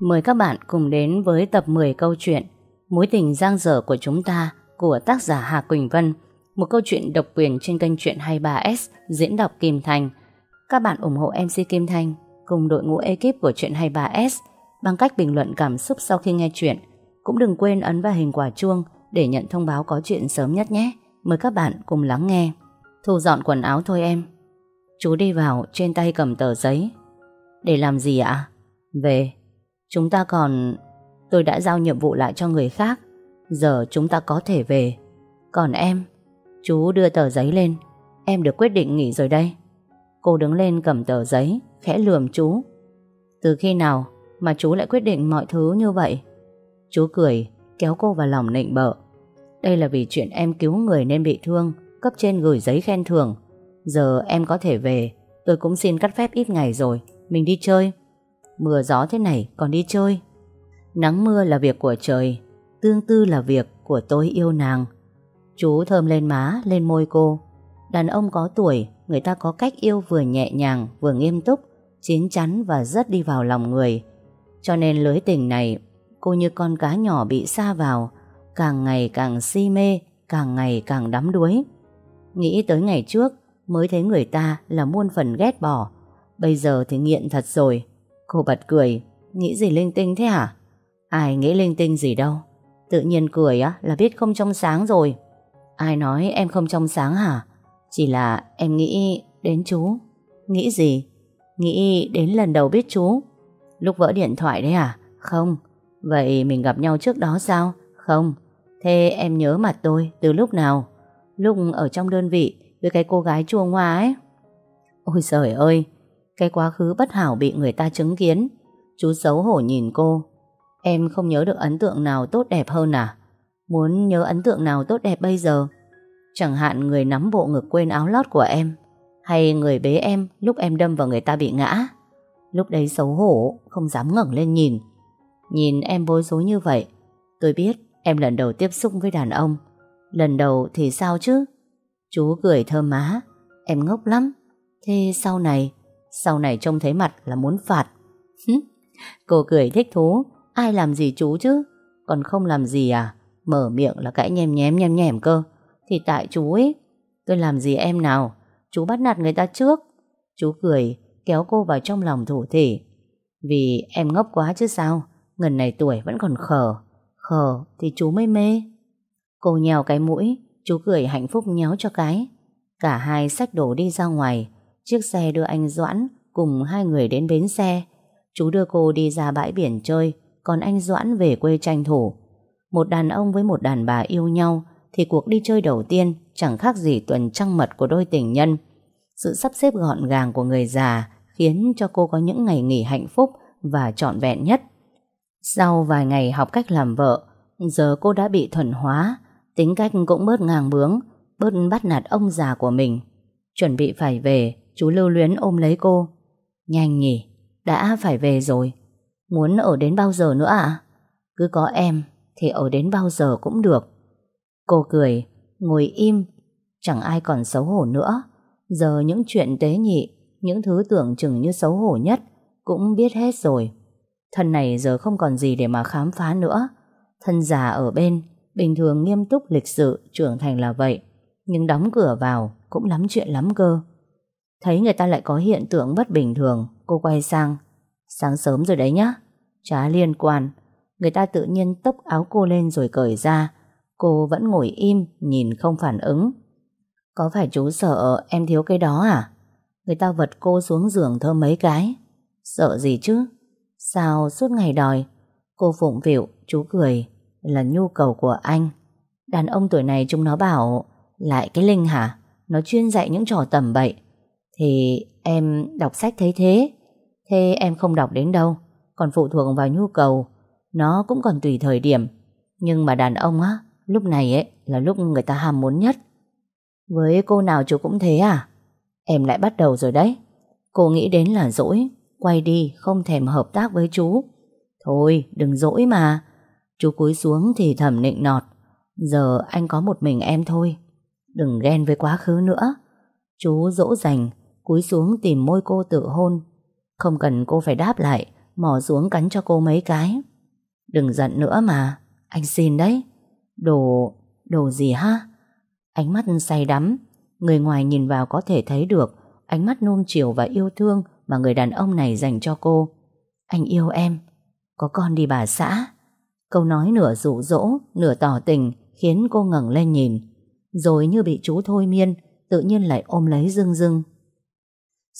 Mời các bạn cùng đến với tập 10 câu chuyện Mối tình giang dở của chúng ta của tác giả Hà Quỳnh Vân, một câu chuyện độc quyền trên kênh truyện 23S diễn đọc Kim Thành. Các bạn ủng hộ MC Kim Thanh cùng đội ngũ ekip của truyện 23S bằng cách bình luận cảm xúc sau khi nghe chuyện. Cũng đừng quên ấn vào hình quả chuông để nhận thông báo có chuyện sớm nhất nhé. Mời các bạn cùng lắng nghe. Thu dọn quần áo thôi em. Chú đi vào trên tay cầm tờ giấy. Để làm gì ạ? Về. Chúng ta còn... Tôi đã giao nhiệm vụ lại cho người khác. Giờ chúng ta có thể về. Còn em... Chú đưa tờ giấy lên. Em được quyết định nghỉ rồi đây. Cô đứng lên cầm tờ giấy, Khẽ lườm chú. Từ khi nào mà chú lại quyết định mọi thứ như vậy? Chú cười, Kéo cô vào lòng nịnh bợ. Đây là vì chuyện em cứu người nên bị thương, Cấp trên gửi giấy khen thưởng. Giờ em có thể về, Tôi cũng xin cắt phép ít ngày rồi. Mình đi chơi. Mưa gió thế này còn đi chơi Nắng mưa là việc của trời Tương tư là việc của tôi yêu nàng Chú thơm lên má, lên môi cô. Đàn ông có tuổi, người ta có cách yêu vừa nhẹ nhàng, vừa nghiêm túc, chín chắn và rất đi vào lòng người. Cho nên lưới tình này, cô như con cá nhỏ bị xa vào, càng ngày càng si mê, càng ngày càng đắm đuối. Nghĩ tới ngày trước, mới thấy người ta là muôn phần ghét bỏ. Bây giờ thì nghiện thật rồi. Cô bật cười, nghĩ gì linh tinh thế hả? Ai nghĩ linh tinh gì đâu. Tự nhiên cười á là biết không trong sáng rồi. Ai nói em không trong sáng hả? Chỉ là em nghĩ đến chú. Nghĩ gì? Nghĩ đến lần đầu biết chú. Lúc vỡ điện thoại đấy à? Không. Vậy mình gặp nhau trước đó sao? Không. Thế em nhớ mặt tôi từ lúc nào? Lúc ở trong đơn vị với cái cô gái chua ngoa ấy. Ôi trời ơi! Cái quá khứ bất hảo bị người ta chứng kiến. Chú xấu hổ nhìn cô. Em không nhớ được ấn tượng nào tốt đẹp hơn à? Muốn nhớ ấn tượng nào tốt đẹp bây giờ? Chẳng hạn người nắm bộ ngực quên áo lót của em, Hay người bế em lúc em đâm vào người ta bị ngã. Lúc đấy xấu hổ, Không dám ngẩng lên nhìn. Nhìn em bối rối như vậy, Tôi biết em lần đầu tiếp xúc với đàn ông. Lần đầu thì sao chứ? Chú cười thơm má. Em ngốc lắm. Thế sau này sau này trông thấy mặt là muốn phạt. Cô cười thích thú. Ai làm gì chú chứ? Còn không làm gì à? Mở miệng là cãi nhem nhem nhem nhem cơ. Thì tại chú ấy. Tôi làm gì em nào? Chú bắt nạt người ta trước. Chú cười, kéo cô vào trong lòng thủ thể Vì em ngốc quá chứ sao? Ngần này tuổi vẫn còn khờ. Khờ thì chú mới mê. Cô nhèo cái mũi, Chú cười hạnh phúc nhéo cho cái. Cả hai xách đồ đi ra ngoài. Chiếc xe đưa anh Doãn Cùng hai người đến bến xe Chú đưa cô đi ra bãi biển chơi Còn anh Doãn về quê tranh thủ một đàn ông với một đàn bà yêu nhau thì cuộc đi chơi đầu tiên chẳng khác gì tuần trăng mật của đôi tình nhân. Sự sắp xếp gọn gàng của người già khiến cho cô có những ngày nghỉ hạnh phúc và trọn vẹn nhất. Sau vài ngày học cách làm vợ, giờ cô đã bị thuần hóa, tính cách cũng bớt ngang bướng, bớt bắt nạt ông già của mình. Chuẩn bị phải về, chú lưu luyến ôm lấy cô. Nhanh nhỉ, đã phải về rồi. Muốn ở đến bao giờ nữa ạ? Cứ có em thì ở đến bao giờ cũng được. Cô cười, ngồi im, chẳng ai còn xấu hổ nữa. Giờ những chuyện tế nhị, những thứ tưởng chừng như xấu hổ nhất, cũng biết hết rồi. Thân này giờ không còn gì để mà khám phá nữa. Thân già ở bên, bình thường nghiêm túc lịch sự, trưởng thành là vậy. Nhưng đóng cửa vào, cũng lắm chuyện lắm cơ. Thấy người ta lại có hiện tượng bất bình thường, cô quay sang. Sáng sớm rồi đấy nhá. Chả liên quan, Người ta tự nhiên tốc áo cô lên rồi cởi ra. Cô vẫn ngồi im Nhìn không phản ứng. Có phải chú sợ em thiếu cái đó à? Người ta vật cô xuống giường thơm mấy cái. Sợ gì chứ? Sao suốt ngày đòi? Cô phụng phịu chú cười. Là nhu cầu của anh. Đàn ông tuổi này chúng nó bảo Lại cái Linh hả? Nó chuyên dạy những trò tầm bậy. Thì em đọc sách thấy thế. Thế em không đọc đến đâu, Còn phụ thuộc vào nhu cầu. Nó cũng còn tùy thời điểm. Nhưng mà đàn ông á, Lúc này ấy là lúc người ta ham muốn nhất. Với cô nào chú cũng thế à? Em lại bắt đầu rồi đấy. Cô nghĩ đến là dỗi, Quay đi, không thèm hợp tác với chú. Thôi, đừng dỗi mà. Chú cúi xuống thì thầm nịnh nọt. Giờ anh có một mình em thôi. Đừng ghen với quá khứ nữa. Chú dỗ dành Cúi xuống tìm môi cô tự hôn. Không cần cô phải đáp lại, Mò xuống cắn cho cô mấy cái. Đừng giận nữa mà, Anh xin đấy. Đồ... đồ gì ha? Ánh mắt say đắm, Người ngoài nhìn vào có thể thấy được Ánh mắt nuông chiều và yêu thương Mà người đàn ông này dành cho cô. Anh yêu em. Có con đi bà xã. Câu nói nửa dụ dỗ, nửa tỏ tình Khiến cô ngẩng lên nhìn. Rồi như bị chú thôi miên, Tự nhiên lại ôm lấy dưng dưng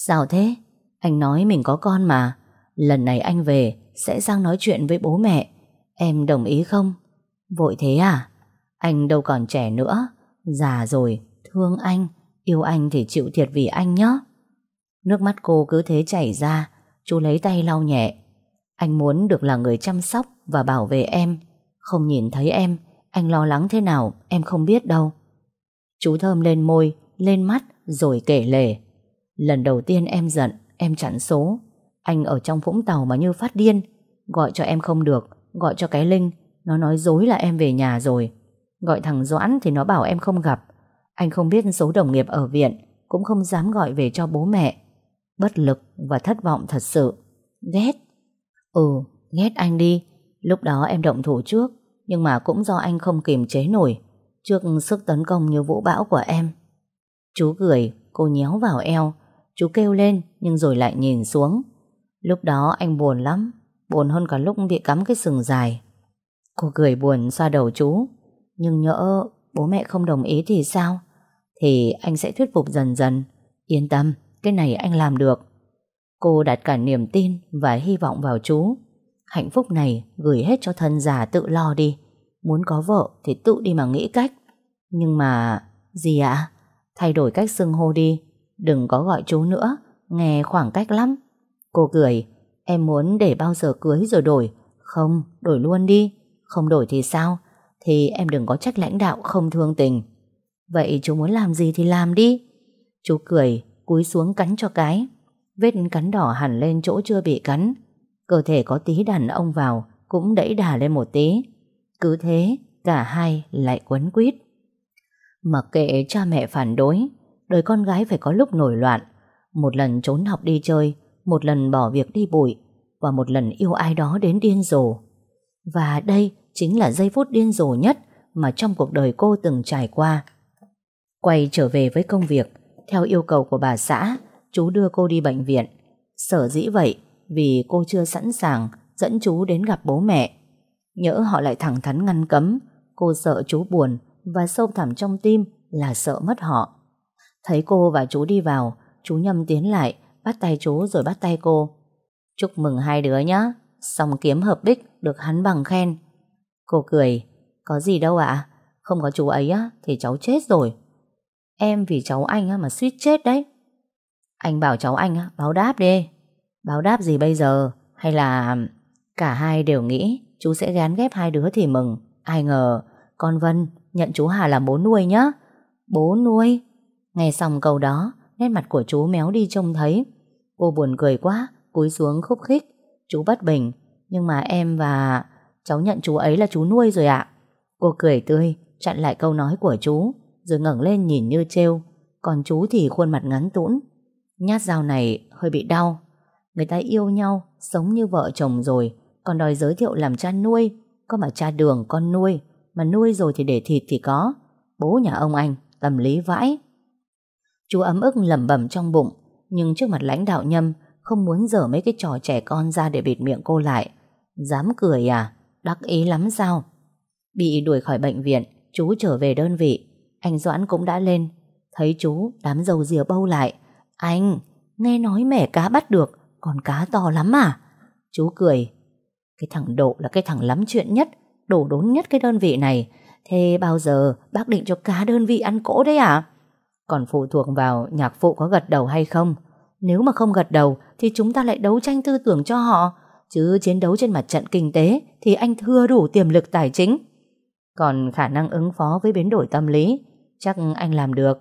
Sao thế? Anh nói mình có con mà. Lần này anh về Sẽ sang nói chuyện với bố mẹ. Em đồng ý không? Vội thế à? Anh đâu còn trẻ nữa. Già rồi, thương anh. Yêu anh thì chịu thiệt vì anh nhé Nước mắt cô cứ thế chảy ra. Chú lấy tay lau nhẹ. Anh muốn được là người chăm sóc Và bảo vệ em. Không nhìn thấy em Anh lo lắng thế nào em không biết đâu. Chú thơm lên môi Lên mắt rồi kể lể. Lần đầu tiên em giận, Em chặn số. Anh ở trong Vũng Tàu mà như phát điên. Gọi cho em không được, Gọi cho cái Linh. Nó nói dối là em về nhà rồi. Gọi thằng Doãn thì nó bảo em không gặp. Anh không biết số đồng nghiệp ở viện, Cũng không dám gọi về cho bố mẹ. Bất lực và thất vọng thật sự. Ghét. Ừ ghét anh đi. Lúc đó em động thủ trước, Nhưng mà cũng do anh không kiềm chế nổi, Trước sức tấn công như vũ bão của em. Chú cười Cô nhéo vào eo. Chú kêu lên, nhưng rồi lại nhìn xuống. Lúc đó anh buồn lắm, Buồn hơn cả lúc bị cắm cái sừng dài. Cô cười buồn xoa đầu chú, Nhưng nhỡ bố mẹ không đồng ý thì sao? Thì anh sẽ thuyết phục dần dần. Yên tâm, Cái này anh làm được. Cô đặt cả niềm tin và hy vọng vào chú. Hạnh phúc này gửi hết cho thân già tự lo đi. Muốn có vợ thì tự đi mà nghĩ cách. Nhưng mà... Gì ạ? Thay đổi cách xưng hô đi. Đừng có gọi chú nữa Nghe khoảng cách lắm. Cô cười Em muốn để bao giờ cưới rồi đổi. Không, đổi luôn đi. Không đổi thì sao? Thì em đừng có trách lãnh đạo không thương tình. Vậy chú muốn làm gì thì làm đi. Chú cười Cúi xuống cắn cho cái. Vết cắn đỏ hẳn lên chỗ chưa bị cắn. Cơ thể có tí đàn ông vào Cũng đẩy đà lên một tí. Cứ thế cả hai lại quấn quýt. Mặc kệ cha mẹ phản đối Đời con gái phải có lúc nổi loạn. Một lần trốn học đi chơi, Một lần bỏ việc đi bụi, Và một lần yêu ai đó đến điên rồ. Và đây chính là giây phút điên rồ nhất Mà trong cuộc đời cô từng trải qua. Quay trở về với công việc, Theo yêu cầu của bà xã, Chú đưa cô đi bệnh viện. Sở dĩ vậy, Vì cô chưa sẵn sàng Dẫn chú đến gặp bố mẹ. Nhỡ họ lại thẳng thắn ngăn cấm, Cô sợ chú buồn Và sâu thẳm trong tim là sợ mất họ. Thấy cô và chú đi vào, chú Nhâm tiến lại, bắt tay chú rồi bắt tay cô. Chúc mừng hai đứa nhá, xong kiếm hợp bích được hắn bằng khen. Cô cười, có gì đâu ạ, không có chú ấy á thì cháu chết rồi. Em vì cháu anh á mà suýt chết đấy. Anh bảo cháu anh á, báo đáp đi. Báo đáp gì bây giờ? Hay là cả hai đều nghĩ chú sẽ gán ghép hai đứa thì mừng. Ai ngờ con Vân nhận chú Hà làm bố nuôi nhá. Bố nuôi? Nghe xong câu đó, nét mặt của chú méo đi trông thấy. Cô buồn cười quá, cúi xuống khúc khích. Chú bất bình, nhưng mà em và... Cháu nhận chú ấy là chú nuôi rồi ạ. Cô cười tươi, chặn lại câu nói của chú, rồi ngẩng lên nhìn như trêu. Còn chú thì khuôn mặt ngắn tũn. Nhát dao này hơi bị đau. Người ta yêu nhau, sống như vợ chồng rồi, còn đòi giới thiệu làm cha nuôi. Có mà cha đường con nuôi, mà nuôi rồi thì để thịt thì có. Bố nhà ông anh, tâm lý vãi. Chú ấm ức lẩm bẩm trong bụng, Nhưng trước mặt lãnh đạo nhâm, Không muốn dở mấy cái trò trẻ con ra để bịt miệng cô lại. Dám cười à? Đắc ý lắm sao? Bị đuổi khỏi bệnh viện, Chú trở về đơn vị. Anh Doãn cũng đã lên. Thấy chú, đám dầu dìa bâu lại. Anh, nghe nói mẻ cá bắt được, Còn cá to lắm à? Chú cười. Cái thằng Độ là cái thằng lắm chuyện nhất, Đổ đốn nhất cái đơn vị này. Thế bao giờ bác định cho cá đơn vị ăn cỗ đấy à? Còn phụ thuộc vào nhạc phụ có gật đầu hay không. Nếu mà không gật đầu, thì chúng ta lại đấu tranh tư tưởng cho họ. Chứ chiến đấu trên mặt trận kinh tế, thì anh thưa đủ tiềm lực tài chính. Còn khả năng ứng phó với biến đổi tâm lý, chắc anh làm được.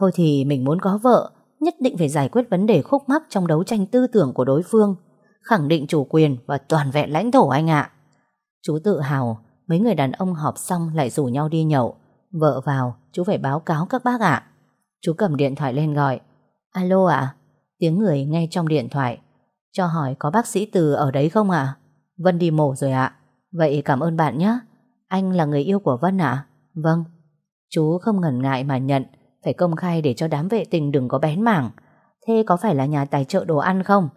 Thôi thì mình muốn có vợ, nhất định phải giải quyết vấn đề khúc mắc trong đấu tranh tư tưởng của đối phương, khẳng định chủ quyền và toàn vẹn lãnh thổ anh ạ. Chú tự hào, mấy người đàn ông họp xong lại rủ nhau đi nhậu Vợ vào, chú phải báo cáo các bác ạ. Chú cầm điện thoại lên gọi. Alo ạ? Tiếng người nghe trong điện thoại. Cho hỏi có bác sĩ Từ ở đấy không ạ? Vân đi mổ rồi ạ. Vậy cảm ơn bạn nhé. Anh là người yêu của Vân ạ? Vâng. Chú không ngần ngại mà nhận, phải công khai để cho đám vệ tình đừng có bén mảng. Thế có phải là nhà tài trợ đồ ăn không?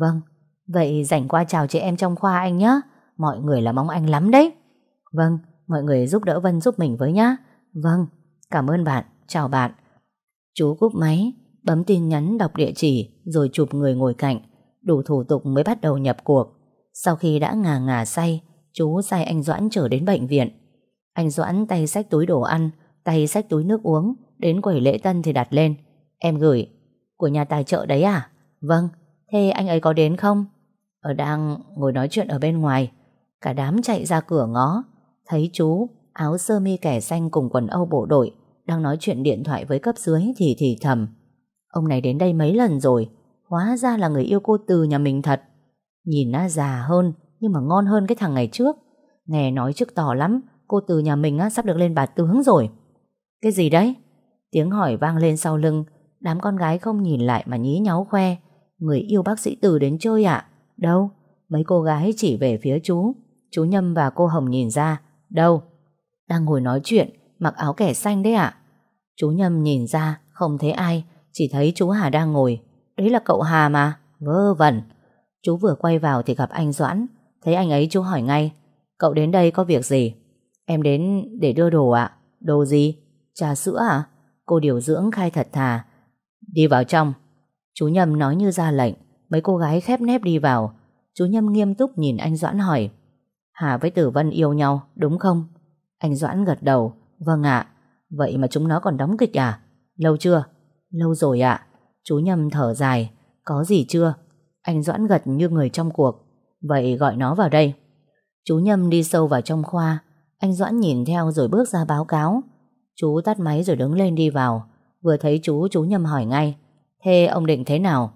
Vâng. Vậy rảnh qua chào chị em trong khoa anh nhé. Mọi người là mong anh lắm đấy. Vâng, mọi người giúp đỡ Vân giúp mình với nhá. Vâng, cảm ơn bạn, chào bạn. Chú cúp máy, bấm tin nhắn đọc địa chỉ rồi chụp người ngồi cạnh. Đủ thủ tục mới bắt đầu nhập cuộc. Sau khi đã ngà ngà say, chú sai anh Doãn trở đến bệnh viện. Anh Doãn tay xách túi đồ ăn, tay xách túi nước uống, đến quầy lễ tân thì đặt lên. Em gửi, của nhà tài trợ đấy à? Vâng, thế anh ấy có đến không? Ở đang ngồi nói chuyện ở bên ngoài. Cả đám chạy ra cửa ngó, thấy chú, áo sơ mi kẻ xanh cùng quần âu bộ đội, đang nói chuyện điện thoại với cấp dưới thì thì thầm. Ông này đến đây mấy lần rồi, hóa ra là người yêu cô từ nhà mình thật. Nhìn nó già hơn, nhưng mà ngon hơn cái thằng ngày trước. Nghe nói trước tỏ lắm, cô từ nhà mình á, sắp được lên bà tướng rồi. Cái gì đấy? Tiếng hỏi vang lên sau lưng, đám con gái không nhìn lại mà nhí nháo khoe. Người yêu bác sĩ từ đến chơi ạ? Đâu? Mấy cô gái chỉ về phía chú. Chú Nhâm và cô Hồng nhìn ra. Đâu? Đang ngồi nói chuyện, mặc áo kẻ xanh đấy ạ. Chú Nhâm nhìn ra, không thấy ai, chỉ thấy chú Hà đang ngồi. Đấy là cậu Hà mà, vơ vẩn. Chú vừa quay vào thì gặp anh Doãn. Thấy anh ấy chú hỏi ngay. Cậu đến đây có việc gì? Em đến để đưa đồ ạ. Đồ gì? Trà sữa à? Cô điều dưỡng khai thật thà. Đi vào trong. Chú Nhâm nói như ra lệnh. Mấy cô gái khép nép đi vào. Chú Nhâm nghiêm túc nhìn anh Doãn hỏi. Hà với Tử Vân yêu nhau, đúng không? Anh Doãn gật đầu. Vâng ạ. Vậy mà chúng nó còn đóng kịch à? Lâu chưa? Lâu rồi ạ. Chú Nhâm thở dài. Có gì chưa? Anh Doãn gật như người trong cuộc. Vậy gọi nó vào đây. Chú Nhâm đi sâu vào trong khoa. Anh Doãn nhìn theo rồi bước ra báo cáo. Chú tắt máy rồi đứng lên đi vào. Vừa thấy chú, chú Nhâm hỏi ngay. Thế ông định thế nào?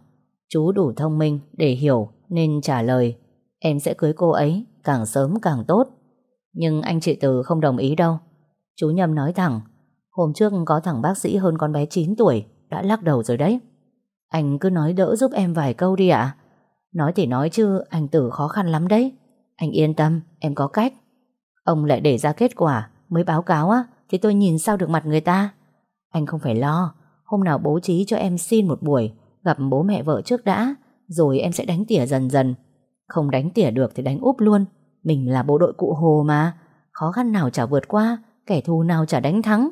Chú đủ thông minh để hiểu nên trả lời. Em sẽ cưới cô ấy, càng sớm càng tốt. Nhưng anh chị Từ không đồng ý đâu. Chú Nhâm nói thẳng. Hôm trước có thằng bác sĩ hơn con bé 9 tuổi, đã lắc đầu rồi đấy. Anh cứ nói đỡ giúp em vài câu đi ạ. Nói thì nói chứ anh từ khó khăn lắm đấy. Anh yên tâm, em có cách. Ông lại để ra kết quả mới báo cáo á, thì tôi nhìn sao được mặt người ta. Anh không phải lo, hôm nào bố trí cho em xin một buổi, gặp bố mẹ vợ trước đã, rồi em sẽ đánh tỉa dần dần. Không đánh tỉa được thì đánh úp luôn. Mình là bộ đội cụ hồ mà, khó khăn nào chả vượt qua, kẻ thù nào chả đánh thắng.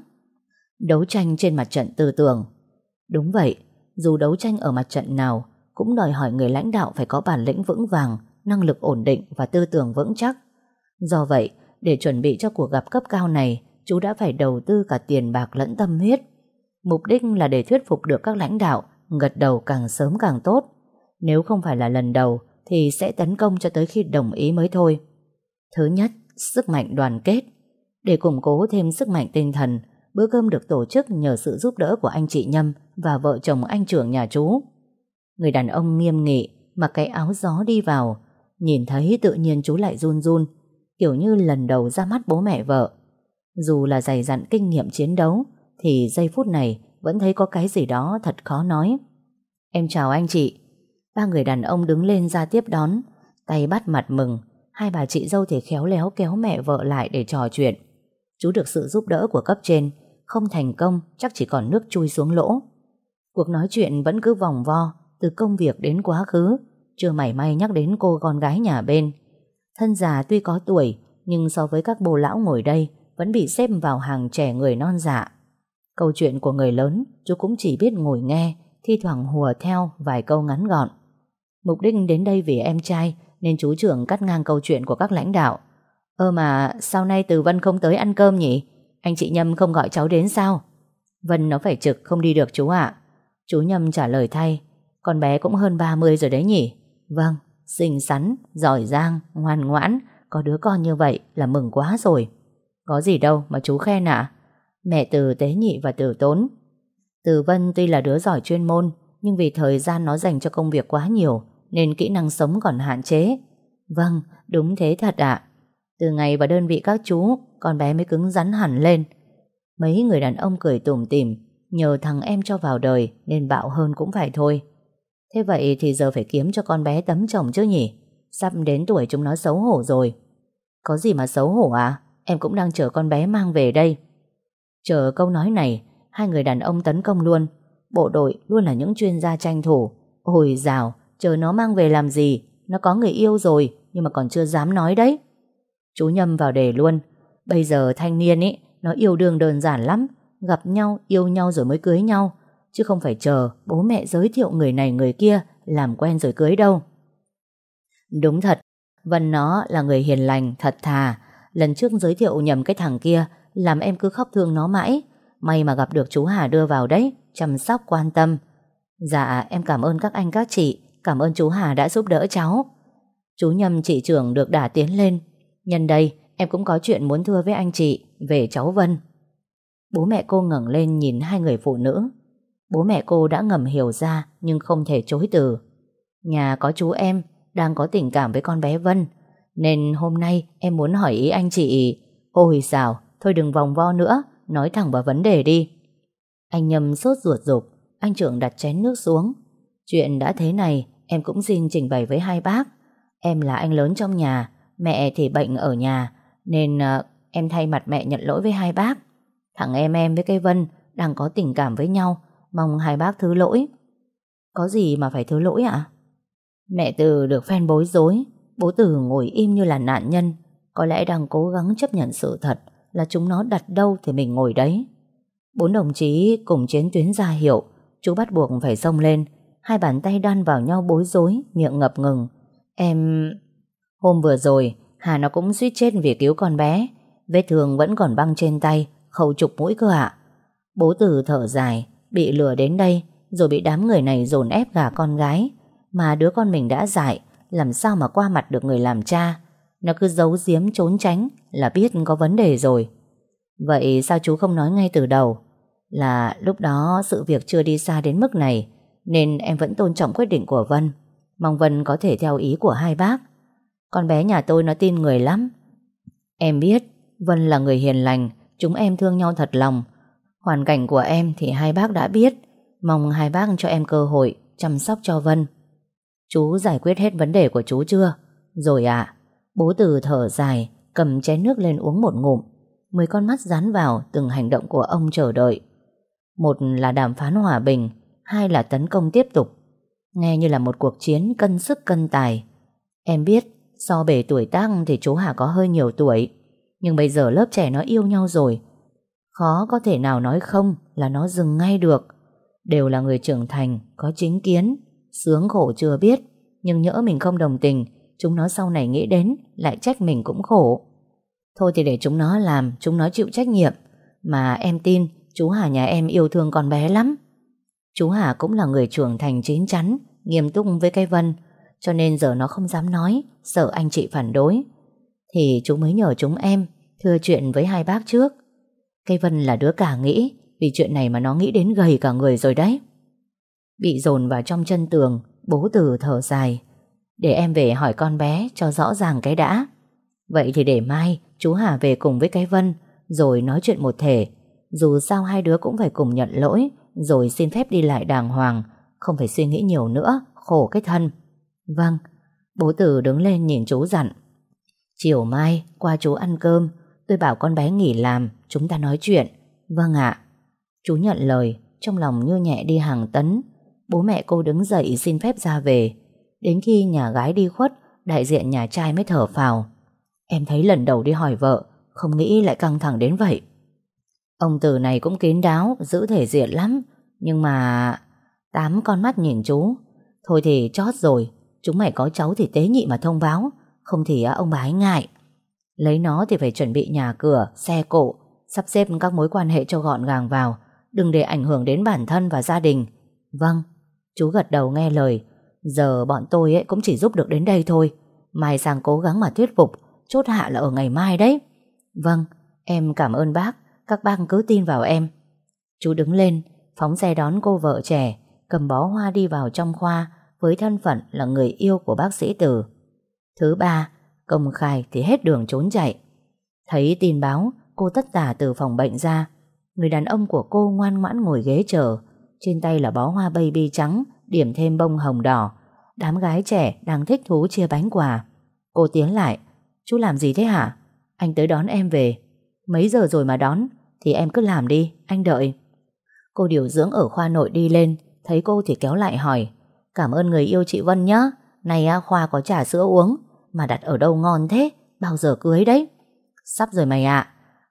Đấu tranh trên mặt trận tư tưởng. Đúng vậy, dù đấu tranh ở mặt trận nào, cũng đòi hỏi người lãnh đạo phải có bản lĩnh vững vàng, năng lực ổn định và tư tưởng vững chắc. Do vậy, để chuẩn bị cho cuộc gặp cấp cao này, chú đã phải đầu tư cả tiền bạc lẫn tâm huyết. Mục đích là để thuyết phục được các lãnh đạo gật đầu càng sớm càng tốt. Nếu không phải là lần đầu thì sẽ tấn công cho tới khi đồng ý mới thôi. Thứ nhất, sức mạnh đoàn kết. Để củng cố thêm sức mạnh tinh thần, bữa cơm được tổ chức nhờ sự giúp đỡ của anh chị Nhâm và vợ chồng anh trưởng nhà chú. Người đàn ông nghiêm nghị mặc cái áo gió đi vào, nhìn thấy tự nhiên chú lại run run, kiểu như lần đầu ra mắt bố mẹ vợ. Dù là dày dặn kinh nghiệm chiến đấu, thì giây phút này vẫn thấy có cái gì đó thật khó nói. Em chào anh chị. Ba người đàn ông đứng lên ra tiếp đón, tay bắt mặt mừng, hai bà chị dâu thì khéo léo kéo mẹ vợ lại để trò chuyện. Chú được sự giúp đỡ của cấp trên, không thành công chắc chỉ còn nước chui xuống lỗ. Cuộc nói chuyện vẫn cứ vòng vo, từ công việc đến quá khứ, chưa mảy may nhắc đến cô con gái nhà bên. Thân già tuy có tuổi, nhưng so với các bồ lão ngồi đây, vẫn bị xếp vào hàng trẻ người non dạ. Câu chuyện của người lớn, chú cũng chỉ biết ngồi nghe, thi thoảng hùa theo vài câu ngắn gọn. Mục đích đến đây vì em trai, nên chú trưởng cắt ngang câu chuyện của các lãnh đạo. Ơ mà sau nay Từ Vân không tới ăn cơm nhỉ? Anh chị Nhâm không gọi cháu đến sao? Vân nó phải trực không đi được chú ạ. Chú Nhâm trả lời thay. Con bé cũng hơn 30 rồi đấy nhỉ? Vâng, xinh xắn, giỏi giang, ngoan ngoãn. Có đứa con như vậy là mừng quá rồi. Có gì đâu mà chú khen ạ. Mẹ Từ tế nhị và Từ tốn. Từ Vân tuy là đứa giỏi chuyên môn, nhưng vì thời gian nó dành cho công việc quá nhiều, nên kỹ năng sống còn hạn chế. Vâng, đúng thế thật ạ. Từ ngày vào đơn vị các chú, con bé mới cứng rắn hẳn lên. Mấy người đàn ông cười tủm tỉm, nhờ thằng em cho vào đời nên bạo hơn cũng phải thôi. Thế vậy thì giờ phải kiếm cho con bé tấm chồng chứ nhỉ? Sắp đến tuổi chúng nó xấu hổ rồi. Có gì mà xấu hổ à? Em cũng đang chờ con bé mang về đây. Chờ câu nói này, hai người đàn ông tấn công luôn. Bộ đội luôn là những chuyên gia tranh thủ. Ôi dào, chờ nó mang về làm gì? Nó có người yêu rồi, nhưng mà còn chưa dám nói đấy. Chú nhâm vào đề luôn. Bây giờ thanh niên ý, nó yêu đương đơn giản lắm. Gặp nhau, yêu nhau rồi mới cưới nhau. Chứ không phải chờ bố mẹ giới thiệu người này người kia làm quen rồi cưới đâu. Đúng thật, Vân nó là người hiền lành, thật thà. Lần trước giới thiệu nhầm cái thằng kia làm em cứ khóc thương nó mãi. May mà gặp được chú Hà đưa vào đấy, chăm sóc quan tâm. Dạ, em cảm ơn các anh các chị, cảm ơn chú Hà đã giúp đỡ cháu. Chú Nhâm chị trưởng được đả tiến lên. Nhân đây, em cũng có chuyện muốn thưa với anh chị về cháu Vân. Bố mẹ cô ngẩng lên nhìn hai người phụ nữ. Bố mẹ cô đã ngầm hiểu ra nhưng không thể chối từ. Nhà có chú em đang có tình cảm với con bé Vân. Nên hôm nay em muốn hỏi ý anh chị Ôi xào Thôi đừng vòng vo nữa Nói thẳng vào vấn đề đi Anh Nhâm sốt ruột rụp Anh trưởng đặt chén nước xuống Chuyện đã thế này Em cũng xin trình bày với hai bác. Em là anh lớn trong nhà Mẹ thì bệnh ở nhà Nên uh, em thay mặt mẹ nhận lỗi với hai bác. Thằng em em với cây Vân Đang có tình cảm với nhau Mong hai bác thứ lỗi. Có gì mà phải thứ lỗi ạ? Mẹ Từ được phen bối rối Bố Từ ngồi im như là nạn nhân Có lẽ đang cố gắng chấp nhận sự thật Là chúng nó đặt đâu thì mình ngồi đấy. Bốn đồng chí cùng chiến tuyến ra hiệu Chú bắt buộc phải xông lên Hai bàn tay đan vào nhau bối rối, Miệng ngập ngừng. Em... Hôm vừa rồi, Hà nó cũng suýt chết vì cứu con bé. Vết thương vẫn còn băng trên tay, Khâu trục mũi cơ ạ. Bố Từ thở dài, Bị lừa đến đây, Rồi bị đám người này dồn ép gả con gái. Mà đứa con mình đã dại, làm sao mà qua mặt được người làm cha? Nó cứ giấu giếm, trốn tránh, Là biết có vấn đề rồi. Vậy sao chú không nói ngay từ đầu? Là lúc đó sự việc chưa đi xa đến mức này nên em vẫn tôn trọng quyết định của Vân Mong Vân có thể theo ý của hai bác Con bé nhà tôi nó tin người lắm Em biết Vân là người hiền lành Chúng em thương nhau thật lòng Hoàn cảnh của em thì hai bác đã biết Mong hai bác cho em cơ hội Chăm sóc cho Vân Chú giải quyết hết vấn đề của chú chưa? Rồi ạ. À, bố từ thở dài, cầm chén nước lên uống một ngụm. Mười con mắt dán vào từng hành động của ông chờ đợi. Một là đàm phán hòa bình, hai là tấn công tiếp tục. Nghe như là một cuộc chiến cân sức cân tài. Em biết, so bề tuổi tác thì chú Hà có hơi nhiều tuổi. Nhưng bây giờ lớp trẻ nó yêu nhau rồi. Khó có thể nào nói không là nó dừng ngay được. Đều là người trưởng thành, có chính kiến, Sướng khổ chưa biết Nhưng nhỡ mình không đồng tình Chúng nó sau này nghĩ đến Lại trách mình cũng khổ Thôi thì để chúng nó làm Chúng nó chịu trách nhiệm Mà em tin chú Hà nhà em yêu thương con bé lắm Chú Hà cũng là người trưởng thành chín chắn, Nghiêm túc với cây Vân, Cho nên giờ nó không dám nói, Sợ anh chị phản đối. Thì chú mới nhờ chúng em Thưa chuyện với hai bác trước. Cây Vân là đứa cả nghĩ, Vì chuyện này mà nó nghĩ đến gầy cả người rồi đấy. Bị dồn vào trong chân tường, Bố từ thở dài. Để em về hỏi con bé cho rõ ràng cái đã. Vậy thì để mai Chú Hà về cùng với cái Vân, Rồi nói chuyện một thể. Dù sao hai đứa cũng phải cùng nhận lỗi rồi xin phép đi lại đàng hoàng, Không phải suy nghĩ nhiều nữa, Khổ cái thân. Vâng Bố Tử đứng lên nhìn chú dặn. Chiều mai, qua chú ăn cơm, Tôi bảo con bé nghỉ làm, Chúng ta nói chuyện. Vâng ạ. Chú nhận lời, Trong lòng như nhẹ đi hàng tấn. Bố mẹ cô đứng dậy xin phép ra về. Đến khi nhà gái đi khuất, Đại diện nhà trai mới thở phào. Em thấy lần đầu đi hỏi vợ, Không nghĩ lại căng thẳng đến vậy. Ông Tử này cũng kín đáo Giữ thể diện lắm. Nhưng mà Tám con mắt nhìn chú. Thôi thì chót rồi Chúng mày có cháu thì tế nhị mà thông báo. Không thì ông bà ấy ngại. Lấy nó thì phải chuẩn bị nhà cửa, xe cộ Sắp xếp các mối quan hệ cho gọn gàng vào. Đừng để ảnh hưởng đến bản thân và gia đình. Vâng Chú gật đầu nghe lời. Giờ bọn tôi ấy cũng chỉ giúp được đến đây thôi. Mai sang cố gắng mà thuyết phục. Chốt hạ là ở ngày mai đấy. Vâng, em cảm ơn bác. Các bác cứ tin vào em Chú đứng lên, phóng xe đón cô vợ trẻ Cầm bó hoa đi vào trong khoa Với thân phận là người yêu của bác sĩ Tử Thứ ba Công khai thì hết đường trốn chạy Thấy tin báo Cô tất tả từ phòng bệnh ra Người đàn ông của cô ngoan ngoãn ngồi ghế chờ trên tay là bó hoa baby trắng điểm thêm bông hồng đỏ. Đám gái trẻ đang thích thú chia bánh quà. Cô tiến lại. Chú làm gì thế hả? Anh tới đón em về. Mấy giờ rồi mà đón? Thì em cứ làm đi, anh đợi. Cô điều dưỡng ở khoa nội đi lên, thấy cô thì kéo lại hỏi. Cảm ơn người yêu chị Vân nhá. Này Khoa có trà sữa uống, mà đặt ở đâu ngon thế, bao giờ cưới đấy? Sắp rồi mày ạ.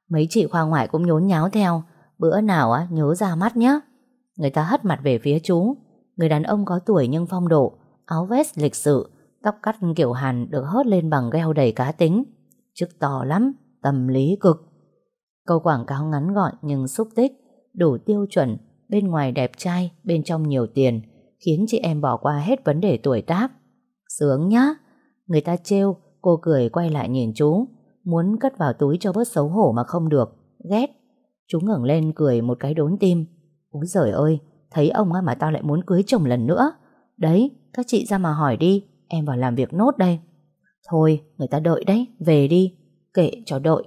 Mấy chị khoa ngoại cũng nhốn nháo theo, bữa nào á nhớ ra mắt nhá. Người ta hất mặt về phía chú. Người đàn ông có tuổi nhưng phong độ, áo vest lịch sự, tóc cắt kiểu hàn được hớt lên bằng gheo đầy cá tính. Chức to lắm, tâm lý cực. Câu quảng cáo ngắn gọn nhưng xúc tích, đủ tiêu chuẩn, bên ngoài đẹp trai, bên trong nhiều tiền, khiến chị em bỏ qua hết vấn đề tuổi tác. Sướng nhá! Người ta trêu, cô cười quay lại nhìn chú, muốn cất vào túi cho bớt xấu hổ mà không được, ghét. Chú ngẩng lên cười một cái đốn tim. Úi giời ơi, thấy ông mà tao lại muốn cưới chồng lần nữa. Đấy, các chị ra mà hỏi đi, em vào làm việc nốt đây. Thôi, người ta đợi đấy, về đi. Kệ cho đợi.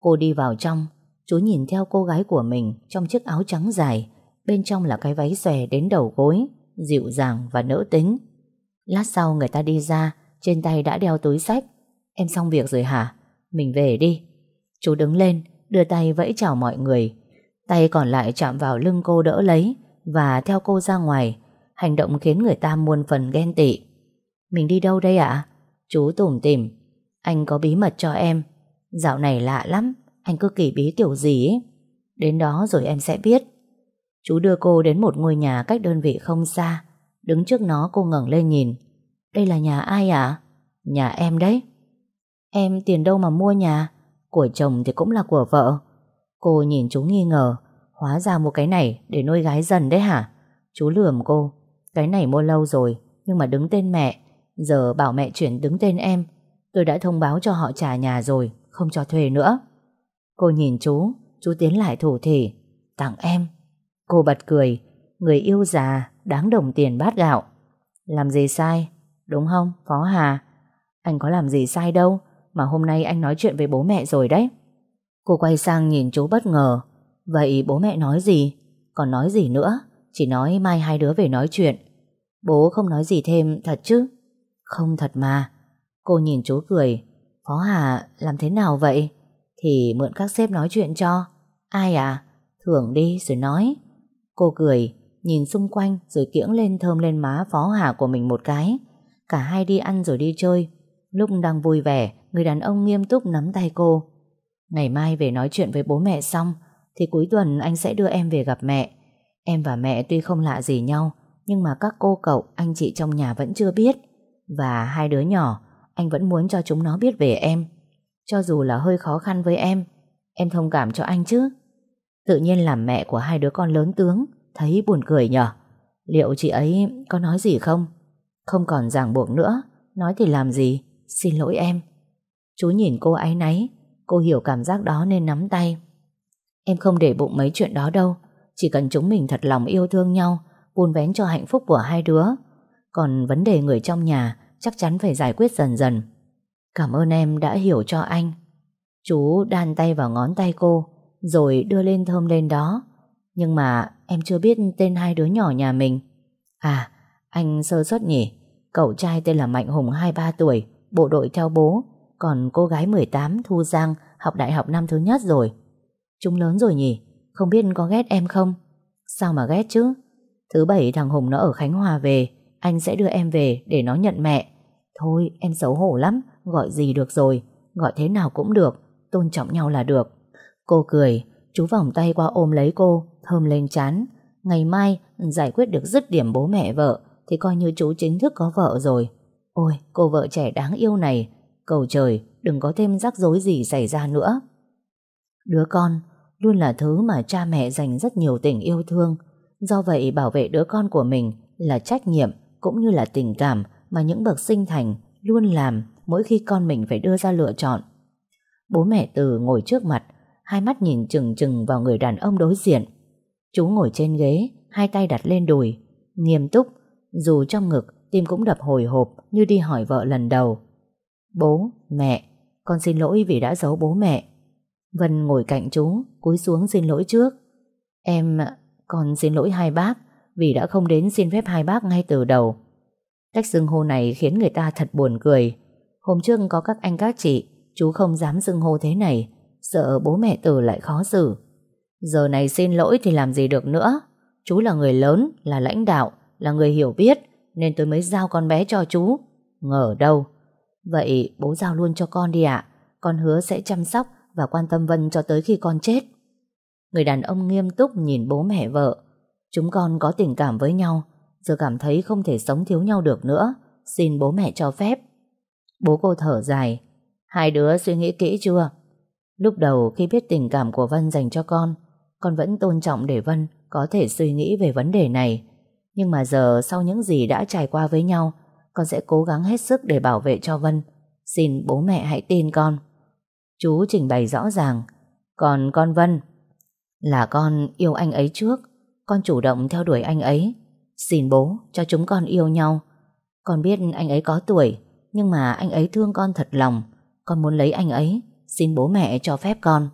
Cô đi vào trong, chú nhìn theo cô gái của mình trong chiếc áo trắng dài, bên trong là cái váy xòe đến đầu gối, dịu dàng và nỡ tính. Lát sau người ta đi ra, trên tay đã đeo túi sách. Em xong việc rồi hả? Mình về đi. Chú đứng lên, đưa tay vẫy chào mọi người. Tay còn lại chạm vào lưng cô đỡ lấy và theo cô ra ngoài. Hành động khiến người ta muôn phần ghen tị. Mình đi đâu đây ạ? Chú tủm tỉm. Anh có bí mật cho em. Dạo này lạ lắm, anh cứ kỳ bí kiểu gì ấy. Đến đó rồi em sẽ biết. Chú đưa cô đến một ngôi nhà cách đơn vị không xa. Đứng trước nó cô ngẩng lên nhìn. Đây là nhà ai ạ? Nhà em đấy. Em tiền đâu mà mua nhà? Của chồng thì cũng là của vợ. Cô nhìn chú nghi ngờ. Hóa ra mua cái này để nuôi gái dần đấy hả? Chú lườm cô. Cái này mua lâu rồi, nhưng mà đứng tên mẹ. Giờ bảo mẹ chuyển đứng tên em. Tôi đã thông báo cho họ trả nhà rồi, không cho thuê nữa. Cô nhìn chú, chú tiến lại thủ thỉ. Tặng em. Cô bật cười. Người yêu già, đáng đồng tiền bát gạo. Làm gì sai? Đúng không, Phó Hà? Anh có làm gì sai đâu, mà hôm nay anh nói chuyện với bố mẹ rồi đấy. Cô quay sang nhìn chú bất ngờ. Vậy bố mẹ nói gì? Còn nói gì nữa? Chỉ nói mai hai đứa về nói chuyện. Bố không nói gì thêm thật chứ? Không thật mà. Cô nhìn chú cười. Phó Hà làm thế nào vậy? Thì mượn các sếp nói chuyện cho. Ai à? Thưởng đi rồi nói. Cô cười, nhìn xung quanh rồi kiễng lên thơm lên má Phó Hà của mình một cái. Cả hai đi ăn rồi đi chơi. Lúc đang vui vẻ, người đàn ông nghiêm túc nắm tay cô. Ngày mai về nói chuyện với bố mẹ xong, thì cuối tuần anh sẽ đưa em về gặp mẹ. Em và mẹ tuy không lạ gì nhau, nhưng mà các cô cậu, anh chị trong nhà vẫn chưa biết. Và hai đứa nhỏ, anh vẫn muốn cho chúng nó biết về em. Cho dù là hơi khó khăn với em, em thông cảm cho anh chứ. Tự nhiên làm mẹ của hai đứa con lớn tướng, thấy buồn cười nhở. Liệu chị ấy có nói gì không? Không còn ràng buộc nữa, nói thì làm gì? Xin lỗi em. Chú nhìn cô ấy náy, cô hiểu cảm giác đó nên nắm tay. Em không để bụng mấy chuyện đó đâu, chỉ cần chúng mình thật lòng yêu thương nhau, vun vén cho hạnh phúc của hai đứa. Còn vấn đề người trong nhà chắc chắn phải giải quyết dần dần. Cảm ơn em đã hiểu cho anh. Chú đan tay vào ngón tay cô, rồi đưa lên thơm lên đó. Nhưng mà em chưa biết tên hai đứa nhỏ nhà mình. À, anh sơ suất nhỉ? Cậu trai tên là Mạnh Hùng 23 tuổi, bộ đội theo bố, còn cô gái 18 Thu Giang học đại học năm thứ nhất rồi. Chúng lớn rồi nhỉ? Không biết có ghét em không? Sao mà ghét chứ? Thứ bảy thằng Hùng nó ở Khánh Hòa về, anh sẽ đưa em về để nó nhận mẹ. Thôi, em xấu hổ lắm, gọi gì được rồi, gọi thế nào cũng được, tôn trọng nhau là được. Cô cười, chú vòng tay qua ôm lấy cô, thơm lên chán. Ngày mai giải quyết được dứt điểm bố mẹ vợ thì coi như chú chính thức có vợ rồi. Ôi, cô vợ trẻ đáng yêu này, cầu trời đừng có thêm rắc rối gì xảy ra nữa. Đứa con luôn là thứ mà cha mẹ dành rất nhiều tình yêu thương. Do vậy bảo vệ đứa con của mình là trách nhiệm cũng như là tình cảm mà những bậc sinh thành luôn làm mỗi khi con mình phải đưa ra lựa chọn. Bố mẹ Từ ngồi trước mặt, hai mắt nhìn chừng chừng vào người đàn ông đối diện. Chú ngồi trên ghế, hai tay đặt lên đùi, nghiêm túc, dù trong ngực tim cũng đập hồi hộp như đi hỏi vợ lần đầu. Bố, mẹ, con xin lỗi vì đã giấu bố mẹ. Vân ngồi cạnh chú, cúi xuống xin lỗi trước. Em, con xin lỗi hai bác, vì đã không đến xin phép hai bác ngay từ đầu. Cách xưng hô này khiến người ta thật buồn cười. Hôm trước có các anh các chị, chú không dám xưng hô thế này, sợ bố mẹ tử lại khó xử. Giờ này xin lỗi thì làm gì được nữa. Chú là người lớn, là lãnh đạo, là người hiểu biết, nên tôi mới giao con bé cho chú. Ngờ đâu. Vậy bố giao luôn cho con đi ạ. Con hứa sẽ chăm sóc và quan tâm Vân cho tới khi con chết. Người đàn ông nghiêm túc nhìn bố mẹ vợ. Chúng con có tình cảm với nhau, giờ cảm thấy không thể sống thiếu nhau được nữa. Xin bố mẹ cho phép. Bố cô thở dài. Hai đứa suy nghĩ kỹ chưa? Lúc đầu khi biết tình cảm của Vân dành cho con, con vẫn tôn trọng để Vân có thể suy nghĩ về vấn đề này. Nhưng mà giờ sau những gì đã trải qua với nhau, con sẽ cố gắng hết sức để bảo vệ cho Vân. Xin bố mẹ hãy tin con. Chú trình bày rõ ràng. Còn con Vân, là con yêu anh ấy trước. Con chủ động theo đuổi anh ấy. Xin bố cho chúng con yêu nhau. Con biết anh ấy có tuổi, nhưng mà anh ấy thương con thật lòng. Con muốn lấy anh ấy. Xin bố mẹ cho phép con.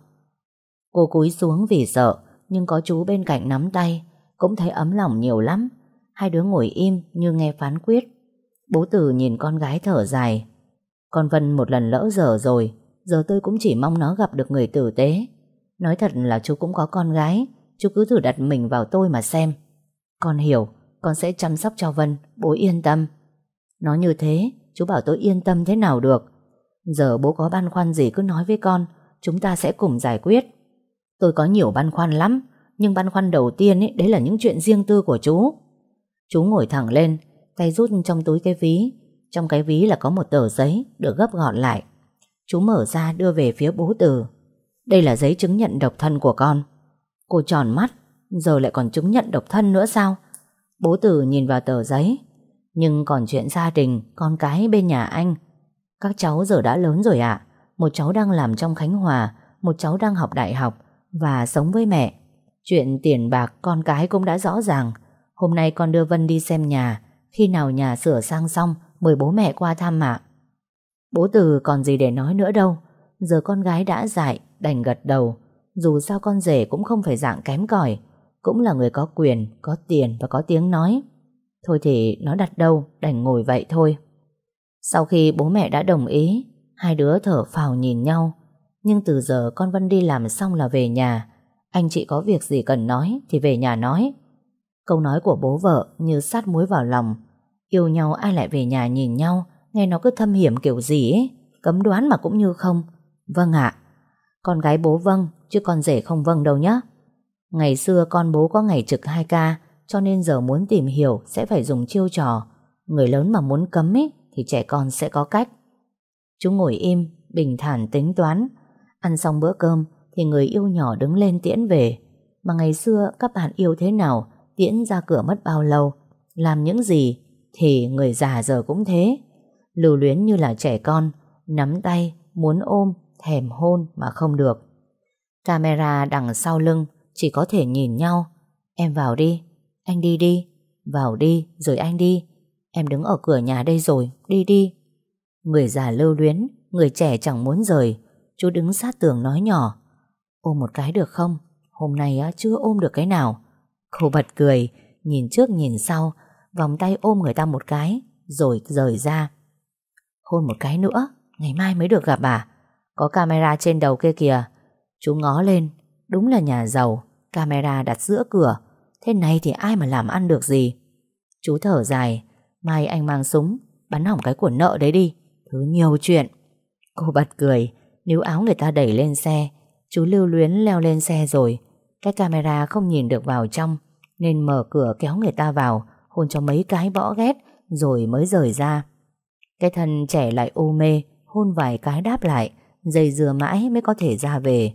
Cô cúi xuống vì sợ, nhưng có chú bên cạnh nắm tay, cũng thấy ấm lòng nhiều lắm. Hai đứa ngồi im như nghe phán quyết. Bố tử nhìn con gái thở dài. Con Vân một lần lỡ dở rồi, giờ tôi cũng chỉ mong nó gặp được người tử tế. Nói thật là chú cũng có con gái, chú cứ thử đặt mình vào tôi mà xem. Con hiểu, con sẽ chăm sóc cho Vân, bố yên tâm. Nói như thế, chú bảo tôi yên tâm thế nào được. Giờ bố có băn khoăn gì cứ nói với con, chúng ta sẽ cùng giải quyết. Tôi có nhiều băn khoăn lắm, nhưng băn khoăn đầu tiên ấy, đấy là những chuyện riêng tư của chú. Chú ngồi thẳng lên, tay rút trong túi cái ví. Trong cái ví là có một tờ giấy được gấp gọn lại. Chú mở ra đưa về phía bố Từ. Đây là giấy chứng nhận độc thân của con. Cô tròn mắt, giờ lại còn chứng nhận độc thân nữa sao? Bố Từ nhìn vào tờ giấy. Nhưng còn chuyện gia đình, con cái bên nhà anh. Các cháu giờ đã lớn rồi ạ. Một cháu đang làm trong Khánh Hòa, một cháu đang học đại học và sống với mẹ. Chuyện tiền bạc con cái cũng đã rõ ràng. Hôm nay con đưa Vân đi xem nhà, khi nào nhà sửa sang xong mời bố mẹ qua thăm ạ. Bố Từ còn gì để nói nữa đâu. Giờ con gái đã dạy, đành gật đầu. Dù sao con rể cũng không phải dạng kém cỏi cũng là người có quyền, có tiền và có tiếng nói. Thôi thì nó đặt đâu, đành ngồi vậy thôi. Sau khi bố mẹ đã đồng ý, hai đứa thở phào nhìn nhau. Nhưng từ giờ con Vân đi làm xong là về nhà. Anh chị có việc gì cần nói thì về nhà nói. Câu nói của bố vợ như sát muối vào lòng. Yêu nhau ai lại về nhà nhìn nhau, nghe nó cứ thâm hiểm kiểu gì ấy. Cấm đoán mà cũng như không. Vâng ạ. Con gái bố vâng, chứ con rể không vâng đâu nhá. Ngày xưa con bố có ngày trực 2 ca, cho nên giờ muốn tìm hiểu sẽ phải dùng chiêu trò. Người lớn mà muốn cấm ý, thì trẻ con sẽ có cách. Chú ngồi im, bình thản tính toán. Ăn xong bữa cơm thì người yêu nhỏ đứng lên tiễn về. Mà ngày xưa các bạn yêu thế nào, tiễn ra cửa mất bao lâu, làm những gì thì người già giờ cũng thế. Lưu luyến như là trẻ con, nắm tay, muốn ôm, thèm hôn mà không được. Camera đằng sau lưng chỉ có thể nhìn nhau. Em vào đi, anh đi đi, vào đi rồi anh đi. Em đứng ở cửa nhà đây rồi, đi đi. Người già lưu luyến, người trẻ chẳng muốn rời. Chú đứng sát tường nói nhỏ. Ôm một cái được không? Hôm nay á, chưa ôm được cái nào. Cô bật cười, nhìn trước nhìn sau, vòng tay ôm người ta một cái, rồi rời ra. Hôn một cái nữa, ngày mai mới được gặp à? Có camera trên đầu kia kìa. Chú ngó lên, đúng là nhà giàu, camera đặt giữa cửa. Thế này thì ai mà làm ăn được gì? Chú thở dài, mai anh mang súng, bắn hỏng cái của nợ đấy đi. Thứ nhiều chuyện. Cô bật cười, níu áo người ta đẩy lên xe. Chú lưu luyến leo lên xe rồi. Cái camera không nhìn được vào trong, nên mở cửa kéo người ta vào, hôn cho mấy cái bõ ghét, rồi mới rời ra. Cái thân trẻ lại ô mê, hôn vài cái đáp lại, dây dừa mãi mới có thể ra về.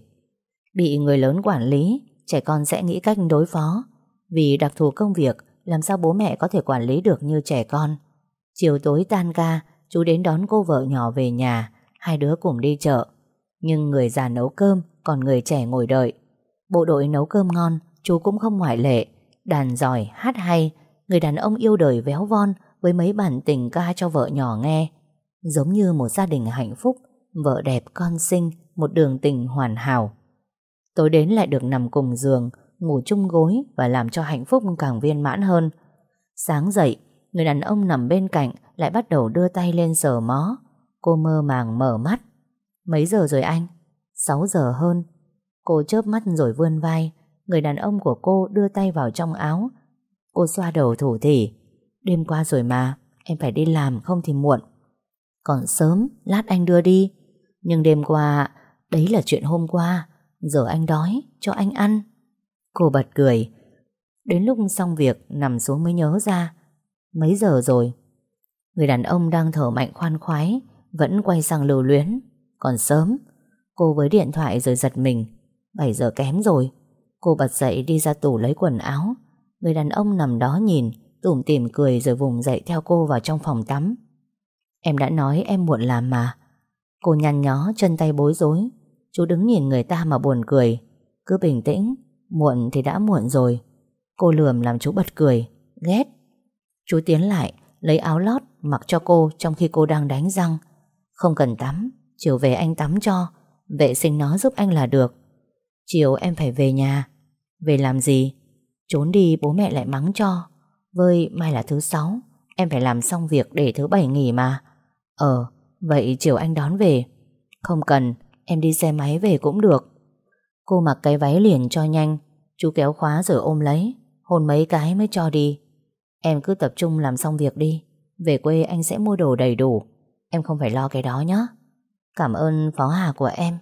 Bị người lớn quản lý, trẻ con sẽ nghĩ cách đối phó. Vì đặc thù công việc, làm sao bố mẹ có thể quản lý được như trẻ con. Chiều tối tan ca, chú đến đón cô vợ nhỏ về nhà, hai đứa cùng đi chợ. Nhưng người già nấu cơm, còn người trẻ ngồi đợi. Bộ đội nấu cơm ngon, chú cũng không ngoại lệ. Đàn giỏi, hát hay, người đàn ông yêu đời véo von với mấy bản tình ca cho vợ nhỏ nghe. Giống như một gia đình hạnh phúc, vợ đẹp con xinh, một đường tình hoàn hảo. Tối đến lại được nằm cùng giường, ngủ chung gối và làm cho hạnh phúc càng viên mãn hơn. Sáng dậy, người đàn ông nằm bên cạnh lại bắt đầu đưa tay lên sờ mó. Cô mơ màng mở mắt. Mấy giờ rồi anh? 6 giờ hơn. Cô chớp mắt rồi vươn vai. Người đàn ông của cô đưa tay vào trong áo. Cô xoa đầu thủ thỉ. Đêm qua rồi mà, em phải đi làm không thì muộn. Còn sớm, lát anh đưa đi. Nhưng đêm qua, đấy là chuyện hôm qua. Giờ anh đói, cho anh ăn. Cô bật cười. Đến lúc xong việc, nằm xuống mới nhớ ra. Mấy giờ rồi? Người đàn ông đang thở mạnh khoan khoái, vẫn quay sang lưu luyến. Còn sớm, cô với điện thoại rồi giật mình. 7 giờ kém rồi. Cô bật dậy đi ra tủ lấy quần áo. Người đàn ông nằm đó nhìn, tủm tỉm cười rồi vùng dậy theo cô vào trong phòng tắm. Em đã nói em muộn làm mà. Cô nhăn nhó chân tay bối rối. Chú đứng nhìn người ta mà buồn cười. Cứ bình tĩnh, muộn thì đã muộn rồi. Cô lườm làm chú bật cười, ghét. Chú tiến lại, lấy áo lót mặc cho cô trong khi cô đang đánh răng. Không cần tắm, chiều về anh tắm cho, vệ sinh nó giúp anh là được. Chiều em phải về nhà. Về làm gì? Trốn đi bố mẹ lại mắng cho. Vơi mai là thứ sáu, em phải làm xong việc để thứ bảy nghỉ mà. Ờ, vậy chiều anh đón về. Không cần, em đi xe máy về cũng được. Cô mặc cái váy liền cho nhanh, chú kéo khóa rồi ôm lấy, hôn mấy cái mới cho đi. Em cứ tập trung làm xong việc đi, về quê anh sẽ mua đồ đầy đủ. Em không phải lo cái đó nhé. Cảm ơn phó hà của em.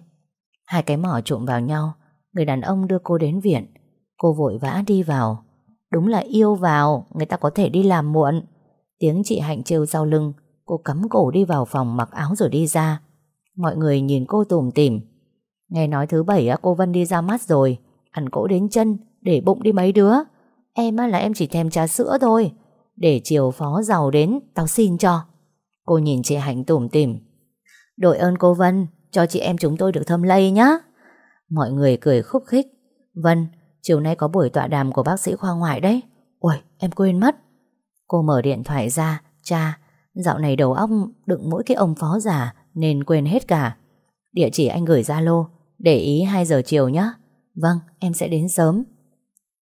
Hai cái mỏ trộm vào nhau, người đàn ông đưa cô đến viện. Cô vội vã đi vào. Đúng là yêu vào, người ta có thể đi làm muộn. Tiếng chị Hạnh trêu sau lưng, cô cắm cổ đi vào phòng mặc áo rồi đi ra. Mọi người nhìn cô tùm tìm. Nghe nói thứ bảy cô Vân đi ra mắt rồi, ăn cỗ đến chân, để bụng đi mấy đứa. Em là em chỉ thèm trà sữa thôi. Để chiều phó giàu đến, tao xin cho. Cô nhìn chị Hạnh tủm tỉm. Đội ơn cô Vân, cho chị em chúng tôi được thâm lây nhá. Mọi người cười khúc khích. Vân, chiều nay có buổi tọa đàm của bác sĩ khoa ngoại đấy. Ôi, em quên mất. Cô mở điện thoại ra, cha, dạo này đầu óc đựng mỗi cái ông phó giả nên quên hết cả. Địa chỉ anh gửi Zalo, để ý 2 giờ chiều nhé. Vâng, em sẽ đến sớm.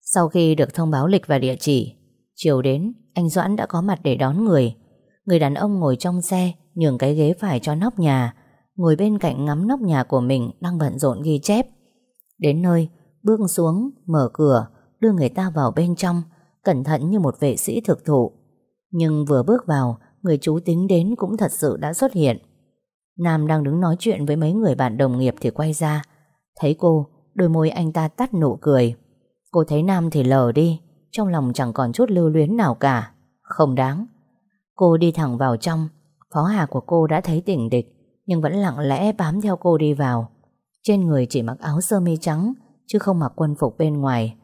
Sau khi được thông báo lịch và địa chỉ, chiều đến, anh Doãn đã có mặt để đón người. Người đàn ông ngồi trong xe, nhường cái ghế phải cho nóc nhà, ngồi bên cạnh ngắm nóc nhà của mình đang bận rộn ghi chép. Đến nơi, bước xuống, mở cửa, đưa người ta vào bên trong, cẩn thận như một vệ sĩ thực thụ. Nhưng vừa bước vào, người chú tính đến cũng thật sự đã xuất hiện. Nam đang đứng nói chuyện với mấy người bạn đồng nghiệp thì quay ra. Thấy cô, đôi môi anh ta tắt nụ cười. Cô thấy Nam thì lờ đi, trong lòng chẳng còn chút lưu luyến nào cả. Không đáng. Cô đi thẳng vào trong, phó hà của cô đã thấy tỉnh địch, nhưng vẫn lặng lẽ bám theo cô đi vào. Trên người chỉ mặc áo sơ mi trắng, chứ không mặc quân phục bên ngoài.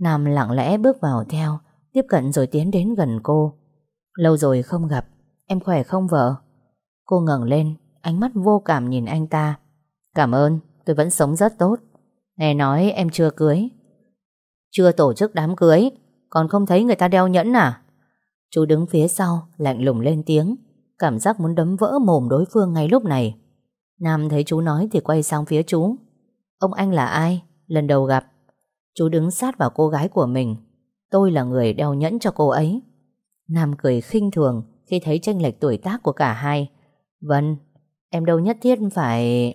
Nam lặng lẽ bước vào theo, tiếp cận rồi tiến đến gần cô. Lâu rồi không gặp, em khỏe không vợ? Cô ngẩng lên, ánh mắt vô cảm nhìn anh ta. Cảm ơn, tôi vẫn sống rất tốt. Nghe nói em chưa cưới. Chưa tổ chức đám cưới, còn không thấy người ta đeo nhẫn à? Chú đứng phía sau, lạnh lùng lên tiếng, cảm giác muốn đấm vỡ mồm đối phương ngay lúc này. Nam thấy chú nói thì quay sang phía chú. Ông anh là ai? Lần đầu gặp. Chú đứng sát vào cô gái của mình. Tôi là người đeo nhẫn cho cô ấy. Nam cười khinh thường khi thấy tranh lệch tuổi tác của cả hai. Vâng, em đâu nhất thiết phải...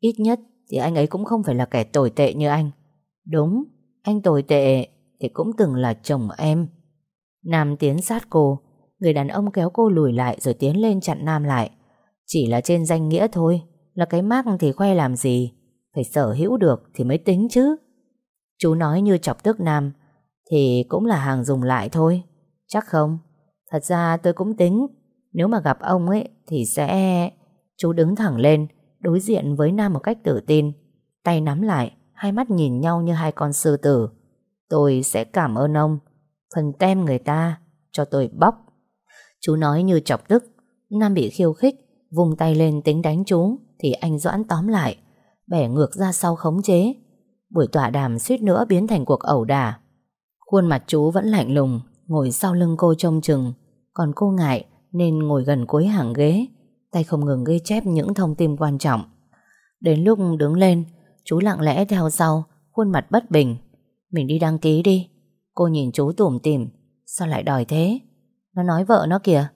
Ít nhất thì anh ấy cũng không phải là kẻ tồi tệ như anh. Đúng, anh tồi tệ thì cũng từng là chồng em. Nam tiến sát cô, người đàn ông kéo cô lùi lại rồi tiến lên chặn Nam lại. Chỉ là trên danh nghĩa thôi, là cái mác thì khoe làm gì, phải sở hữu được thì mới tính chứ. Chú nói như chọc tức Nam, thì cũng là hàng dùng lại thôi. Chắc không? Thật ra tôi cũng tính, nếu mà gặp ông ấy thì sẽ... Chú đứng thẳng lên, đối diện với Nam một cách tự tin. Tay nắm lại, hai mắt nhìn nhau như hai con sư tử. Tôi sẽ cảm ơn ông. Phần tem người ta, cho tôi bóc. Chú nói như chọc tức. Nam bị khiêu khích, vùng tay lên tính đánh chú, thì anh Doãn tóm lại, bẻ ngược ra sau khống chế. Buổi tọa đàm suýt nữa biến thành cuộc ẩu đả. Khuôn mặt chú vẫn lạnh lùng, ngồi sau lưng cô trông chừng. Còn cô ngại nên ngồi gần cuối hàng ghế, tay không ngừng ghi chép những thông tin quan trọng. Đến lúc đứng lên, chú lặng lẽ theo sau, khuôn mặt bất bình. Mình đi đăng ký đi. Cô nhìn chú tủm tỉm. Sao lại đòi thế? Nó nói vợ nó kìa.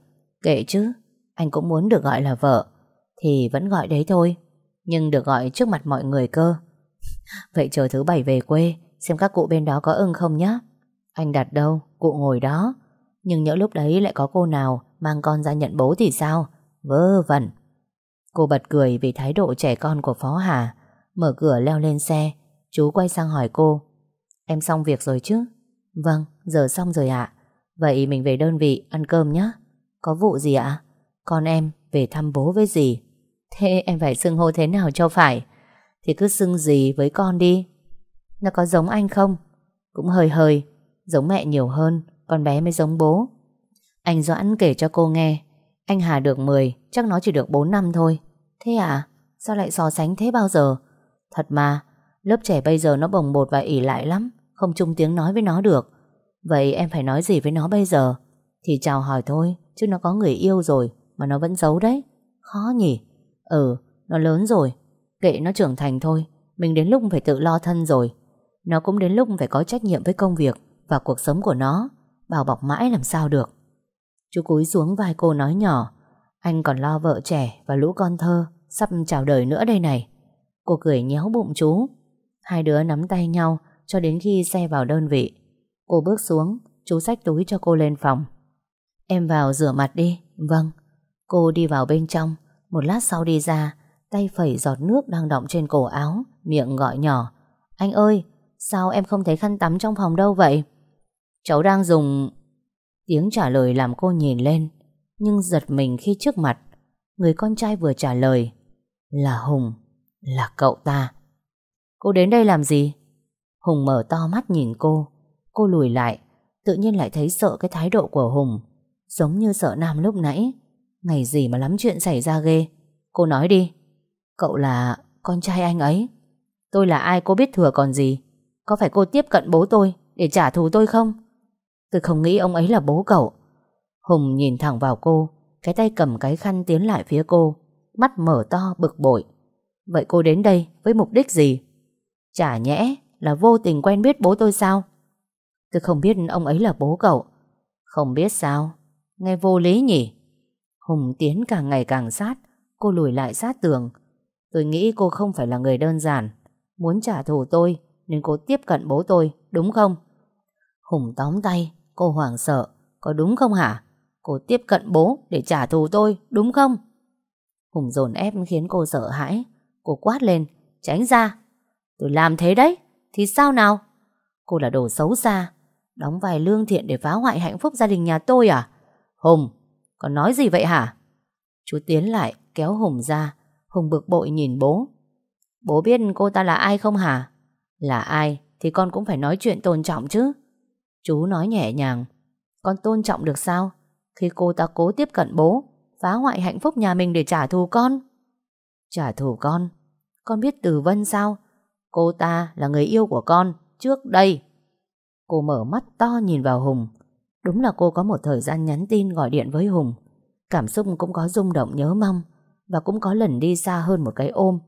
Kệ chứ Anh cũng muốn được gọi là vợ. Thì vẫn gọi đấy thôi Nhưng được gọi trước mặt mọi người cơ. Vậy chờ thứ bảy về quê Xem các cụ bên đó có ưng không nhé Anh đặt đâu Cụ ngồi đó. Nhưng nhỡ lúc đấy lại có cô nào Mang con ra nhận bố thì sao? Vớ vẩn. Cô bật cười vì thái độ trẻ con của Phó Hà Mở cửa leo lên xe. Chú quay sang hỏi cô Em xong việc rồi chứ? Vâng, giờ xong rồi ạ. Vậy mình về đơn vị ăn cơm nhé Có vụ gì ạ? Con em về thăm bố với gì Thế em phải xưng hô thế nào cho phải? Thì cứ xưng gì với con đi. Nó có giống anh không? Cũng hơi hơi Giống mẹ nhiều hơn Con bé mới giống bố. Anh Doãn kể cho cô nghe. Anh Hà được 10 Chắc nó chỉ được 4 năm thôi. Thế à? Sao lại so sánh thế bao giờ? Thật mà, Lớp trẻ bây giờ nó bồng bột và ỉ lại lắm, Không chung tiếng nói với nó được. Vậy em phải nói gì với nó bây giờ? Thì chào hỏi thôi, Chứ nó có người yêu rồi, Mà nó vẫn giấu đấy. Khó nhỉ? Ừ nó lớn rồi. Kệ nó trưởng thành thôi, Mình đến lúc phải tự lo thân rồi. Nó cũng đến lúc phải có trách nhiệm với công việc Và cuộc sống của nó. Bảo bọc mãi làm sao được. Chú cúi xuống vai cô nói nhỏ. Anh còn lo vợ trẻ và lũ con thơ, Sắp chào đời nữa đây này. Cô cười nhéo bụng chú. Hai đứa nắm tay nhau Cho đến khi xe vào đơn vị. Cô bước xuống, Chú xách túi cho cô lên phòng. Em vào rửa mặt đi. Vâng. Cô đi vào bên trong. Một lát sau đi ra, Tay phẩy giọt nước đang đọng trên cổ áo, Miệng gọi nhỏ. Anh ơi, Sao em không thấy khăn tắm trong phòng đâu vậy? Cháu đang dùng Tiếng trả lời làm cô nhìn lên, Nhưng giật mình khi trước mặt, Người con trai vừa trả lời, Là Hùng, Là cậu ta. Cô đến đây làm gì? Hùng mở to mắt nhìn cô Cô lùi lại, Tự nhiên lại thấy sợ cái thái độ của Hùng, Giống như sợ Nam lúc nãy. Ngày gì mà lắm chuyện xảy ra ghê? Cô nói đi. Cậu là con trai anh ấy. Tôi là ai cô biết thừa còn gì? Có phải cô tiếp cận bố tôi Để trả thù tôi không? Tôi không nghĩ ông ấy là bố cậu. Hùng nhìn thẳng vào cô, Cái tay cầm cái khăn tiến lại phía cô, Mắt mở to, bực bội. Vậy cô đến đây với mục đích gì? Chả nhẽ là vô tình quen biết bố tôi sao? Tôi không biết ông ấy là bố cậu. Không biết sao. Nghe vô lý nhỉ? Hùng tiến càng ngày càng sát, Cô lùi lại sát tường. Tôi nghĩ cô không phải là người đơn giản. Muốn trả thù tôi, Nên cô tiếp cận bố tôi, đúng không? Hùng tóm tay. Cô hoảng sợ. Có đúng không hả? Cô tiếp cận bố để trả thù tôi, đúng không? Hùng dồn ép khiến cô sợ hãi. Cô quát lên, Tránh ra. Tôi làm thế đấy, Thì sao nào? Cô là đồ xấu xa. Đóng vai lương thiện để phá hoại hạnh phúc gia đình nhà tôi à? Hùng Còn nói gì vậy hả? Chú tiến lại kéo Hùng ra. Hùng bực bội nhìn bố. Bố biết cô ta là ai không hả? Là ai thì con cũng phải nói chuyện tôn trọng chứ. Chú nói nhẹ nhàng. Con tôn trọng được sao? Khi cô ta cố tiếp cận bố, Phá hoại hạnh phúc nhà mình để trả thù con. Trả thù con? Con biết Từ Vân sao? Cô ta là người yêu của con Trước đây. Cô mở mắt to nhìn vào Hùng. Đúng là cô có một thời gian nhắn tin gọi điện với Hùng. Cảm xúc cũng có rung động nhớ mong Và cũng có lần đi xa hơn một cái ôm.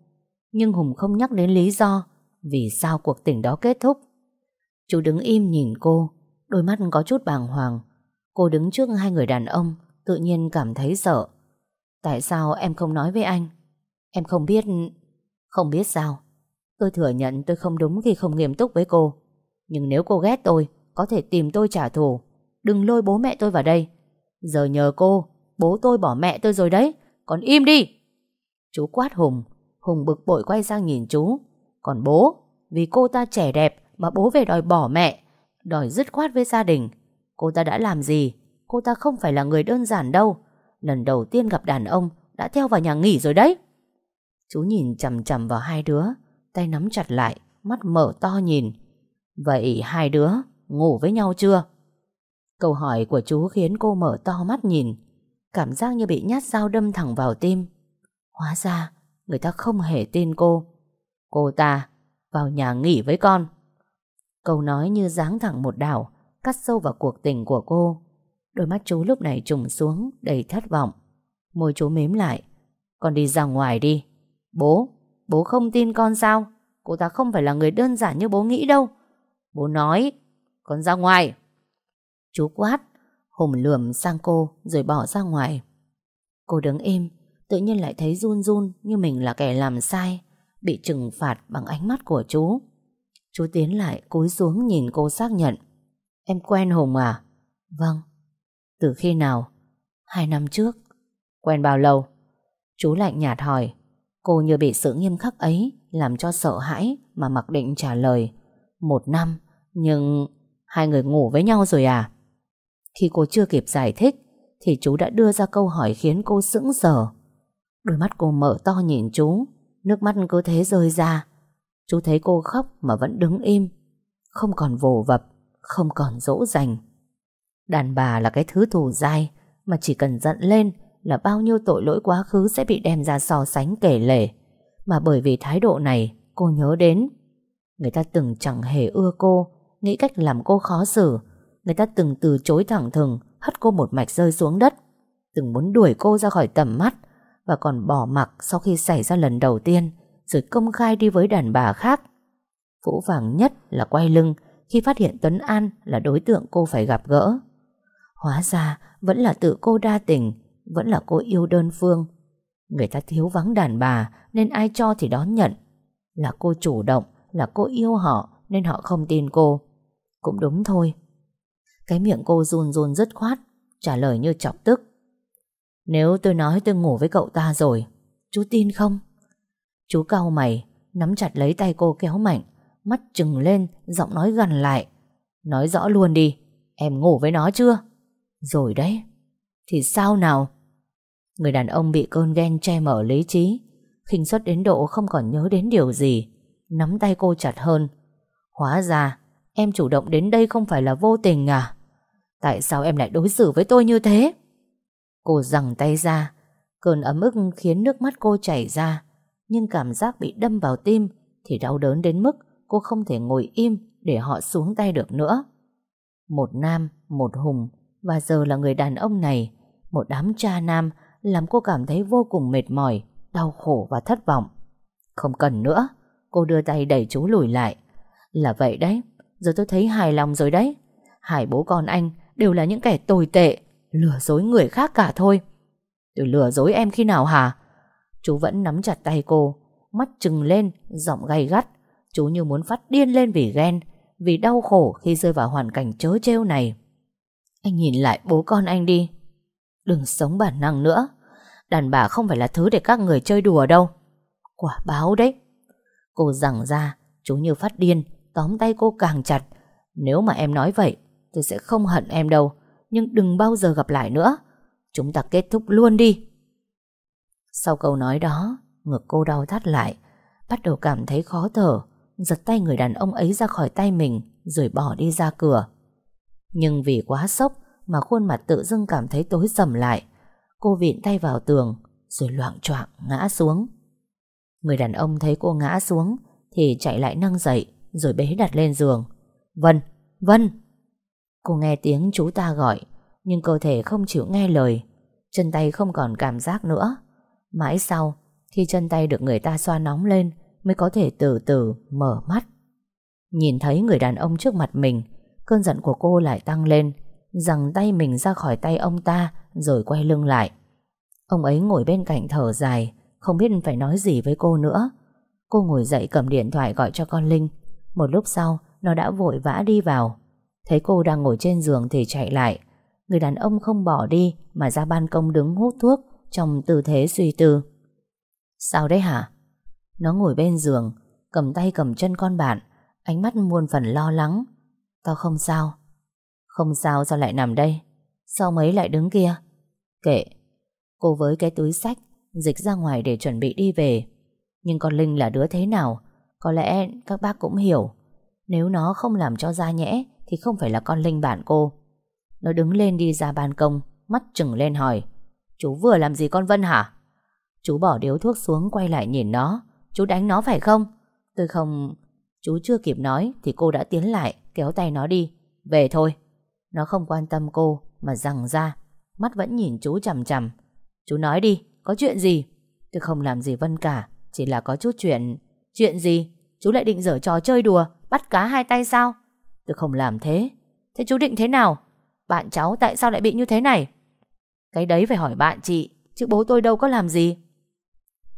Nhưng Hùng không nhắc đến lý do Vì sao cuộc tình đó kết thúc. Chú đứng im nhìn cô Đôi mắt có chút bàng hoàng. Cô đứng trước hai người đàn ông, Tự nhiên cảm thấy sợ. Tại sao em không nói với anh? Em không biết Không biết sao. Tôi thừa nhận tôi không đúng khi không nghiêm túc với cô. Nhưng nếu cô ghét tôi, Có thể tìm tôi trả thù. Đừng lôi bố mẹ tôi vào đây. Giờ nhờ cô, Bố tôi bỏ mẹ tôi rồi đấy. Còn im đi. Chú quát Hùng. Hùng bực bội quay sang nhìn chú. Còn bố, Vì cô ta trẻ đẹp Mà bố về đòi bỏ mẹ. Đòi dứt khoát với gia đình. Cô ta đã làm gì? Cô ta không phải là người đơn giản đâu. Lần đầu tiên gặp đàn ông Đã theo vào nhà nghỉ rồi đấy. Chú nhìn chầm chầm vào hai đứa, Tay nắm chặt lại, Mắt mở to nhìn. Vậy hai đứa ngủ với nhau chưa? Câu hỏi của chú khiến cô mở to mắt nhìn. Cảm giác như bị nhát dao đâm thẳng vào tim. Hóa ra, Người ta không hề tin cô. Cô ta vào nhà nghỉ với con. Câu nói như giáng thẳng một đảo Cắt sâu vào cuộc tình của cô. Đôi mắt chú lúc này trùng xuống Đầy thất vọng. Môi chú mím lại. Con đi ra ngoài đi. Bố, bố không tin con sao? Cô ta không phải là người đơn giản như bố nghĩ đâu. Bố nói Con ra ngoài. Chú quát Hùng lườm sang cô rồi bỏ ra ngoài. Cô đứng im Tự nhiên lại thấy run run như mình là kẻ làm sai Bị trừng phạt bằng ánh mắt của chú. Chú tiến lại, cúi xuống nhìn cô xác nhận. Em quen Hùng à? Vâng. Từ khi nào? Hai năm trước. Quen bao lâu? Chú lạnh nhạt hỏi. Cô như bị sự nghiêm khắc ấy Làm cho sợ hãi Mà mặc định trả lời. Một năm, Nhưng hai người ngủ với nhau rồi à? Khi cô chưa kịp giải thích, Thì chú đã đưa ra câu hỏi khiến cô sững sờ. Đôi mắt cô mở to nhìn chú. Nước mắt cứ thế rơi ra. Chú thấy cô khóc mà vẫn đứng im. Không còn vồ vập, Không còn dỗ dành. Đàn bà là cái thứ thù dai, Mà chỉ cần giận lên Là bao nhiêu tội lỗi quá khứ Sẽ bị đem ra so sánh kể lể. Mà bởi vì thái độ này, Cô nhớ đến. Người ta từng chẳng hề ưa cô, Nghĩ cách làm cô khó xử. Người ta từng từ chối thẳng thừng, Hất cô một mạch rơi xuống đất. Từng muốn đuổi cô ra khỏi tầm mắt Và còn bỏ mặc sau khi xảy ra lần đầu tiên. Rồi công khai đi với đàn bà khác. Phũ vàng nhất là quay lưng, Khi phát hiện Tuấn An là đối tượng cô phải gặp gỡ. Hóa ra vẫn là tự cô đa tình, Vẫn là cô yêu đơn phương. Người ta thiếu vắng đàn bà Nên ai cho thì đón nhận. Là cô chủ động, Là cô yêu họ Nên họ không tin cô. Cũng đúng thôi. Cái miệng cô run run rất khoát, Trả lời như chọc tức. Nếu tôi nói tôi ngủ với cậu ta rồi, Chú tin không? Chú cau mày, Nắm chặt lấy tay cô kéo mạnh, Mắt trừng lên, Giọng nói gần lại. Nói rõ luôn đi, Em ngủ với nó chưa? Rồi đấy. Thì sao nào? Người đàn ông bị cơn ghen che mở lý trí, khinh suất đến độ không còn nhớ đến điều gì, Nắm tay cô chặt hơn. Hóa ra, Em chủ động đến đây không phải là vô tình à? Tại sao em lại đối xử với tôi như thế? Cô giằng tay ra, Cơn ấm ức khiến nước mắt cô chảy ra. Nhưng cảm giác bị đâm vào tim Thì đau đớn đến mức Cô không thể ngồi im Để họ xuống tay được nữa. Một nam, một hùng và giờ là người đàn ông này Một đám cha nam Làm cô cảm thấy vô cùng mệt mỏi Đau khổ và thất vọng. Không cần nữa Cô đưa tay đẩy chú lùi lại. Là vậy đấy Giờ tôi thấy hài lòng rồi đấy. Hải bố con anh đều là những kẻ tồi tệ Lừa dối người khác cả thôi. Tôi lừa dối em khi nào hả? Chú vẫn nắm chặt tay cô, Mắt trừng lên, Giọng gay gắt. Chú như muốn phát điên lên vì ghen, Vì đau khổ khi rơi vào hoàn cảnh chớ trêu này. Anh nhìn lại bố con anh đi. Đừng sống bản năng nữa. Đàn bà không phải là thứ để các người chơi đùa đâu. Quả báo đấy. Cô rằng ra, Chú như phát điên, Tóm tay cô càng chặt. Nếu mà em nói vậy, Tôi sẽ không hận em đâu. Nhưng đừng bao giờ gặp lại nữa. Chúng ta kết thúc luôn đi. Sau câu nói đó Ngực cô đau thắt lại Bắt đầu cảm thấy khó thở Giật tay người đàn ông ấy ra khỏi tay mình Rồi bỏ đi ra cửa nhưng vì quá sốc mà khuôn mặt tự dưng cảm thấy tối sầm lại. Cô vịn tay vào tường rồi loạn choạng ngã xuống. Người đàn ông thấy cô ngã xuống thì chạy lại nâng dậy rồi bế đặt lên giường. Vân, Vân! Cô nghe tiếng chú ta gọi nhưng cơ thể không chịu nghe lời. Chân tay không còn cảm giác nữa. Mãi sau, khi chân tay được người ta xoa nóng lên mới có thể từ từ mở mắt. Nhìn thấy người đàn ông trước mặt mình Cơn giận của cô lại tăng lên Rằng tay mình ra khỏi tay ông ta Rồi quay lưng lại. Ông ấy ngồi bên cạnh thở dài Không biết phải nói gì với cô nữa. Cô ngồi dậy cầm điện thoại gọi cho con Linh. Một lúc sau Nó đã vội vã đi vào. Thấy cô đang ngồi trên giường thì chạy lại. Người đàn ông không bỏ đi Mà ra ban công đứng hút thuốc. Trong tư thế suy tư. Sao đấy hả? Nó ngồi bên giường, Cầm tay cầm chân con bạn, Ánh mắt muôn phần lo lắng. Tao không sao. Không sao sao lại nằm đây? Sao mấy lại đứng kia? Kệ. Cô với cái túi sách, Dịch ra ngoài để chuẩn bị đi về. Nhưng con Linh là đứa thế nào? Có lẽ các bác cũng hiểu. Nếu nó không làm cho ra nhẽ, Thì không phải là con Linh bạn cô. Nó đứng lên đi ra ban công, Mắt trừng lên hỏi. Chú vừa làm gì con Vân hả? Chú bỏ điếu thuốc xuống quay lại nhìn nó. Chú đánh nó phải không? Tôi không Chú chưa kịp nói thì cô đã tiến lại, Kéo tay nó đi. Về thôi. Nó không quan tâm cô, Mà rằng ra. Mắt vẫn nhìn chú chằm chằm. Chú nói đi, Có chuyện gì? Tôi không làm gì Vân cả, Chỉ là có chút chuyện. Chuyện gì? Chú lại định dở trò chơi đùa, Bắt cá hai tay sao? Tôi không làm thế. Thế chú định thế nào? Bạn cháu tại sao lại bị như thế này? Cái đấy phải hỏi bạn chị, Chứ bố tôi đâu có làm gì.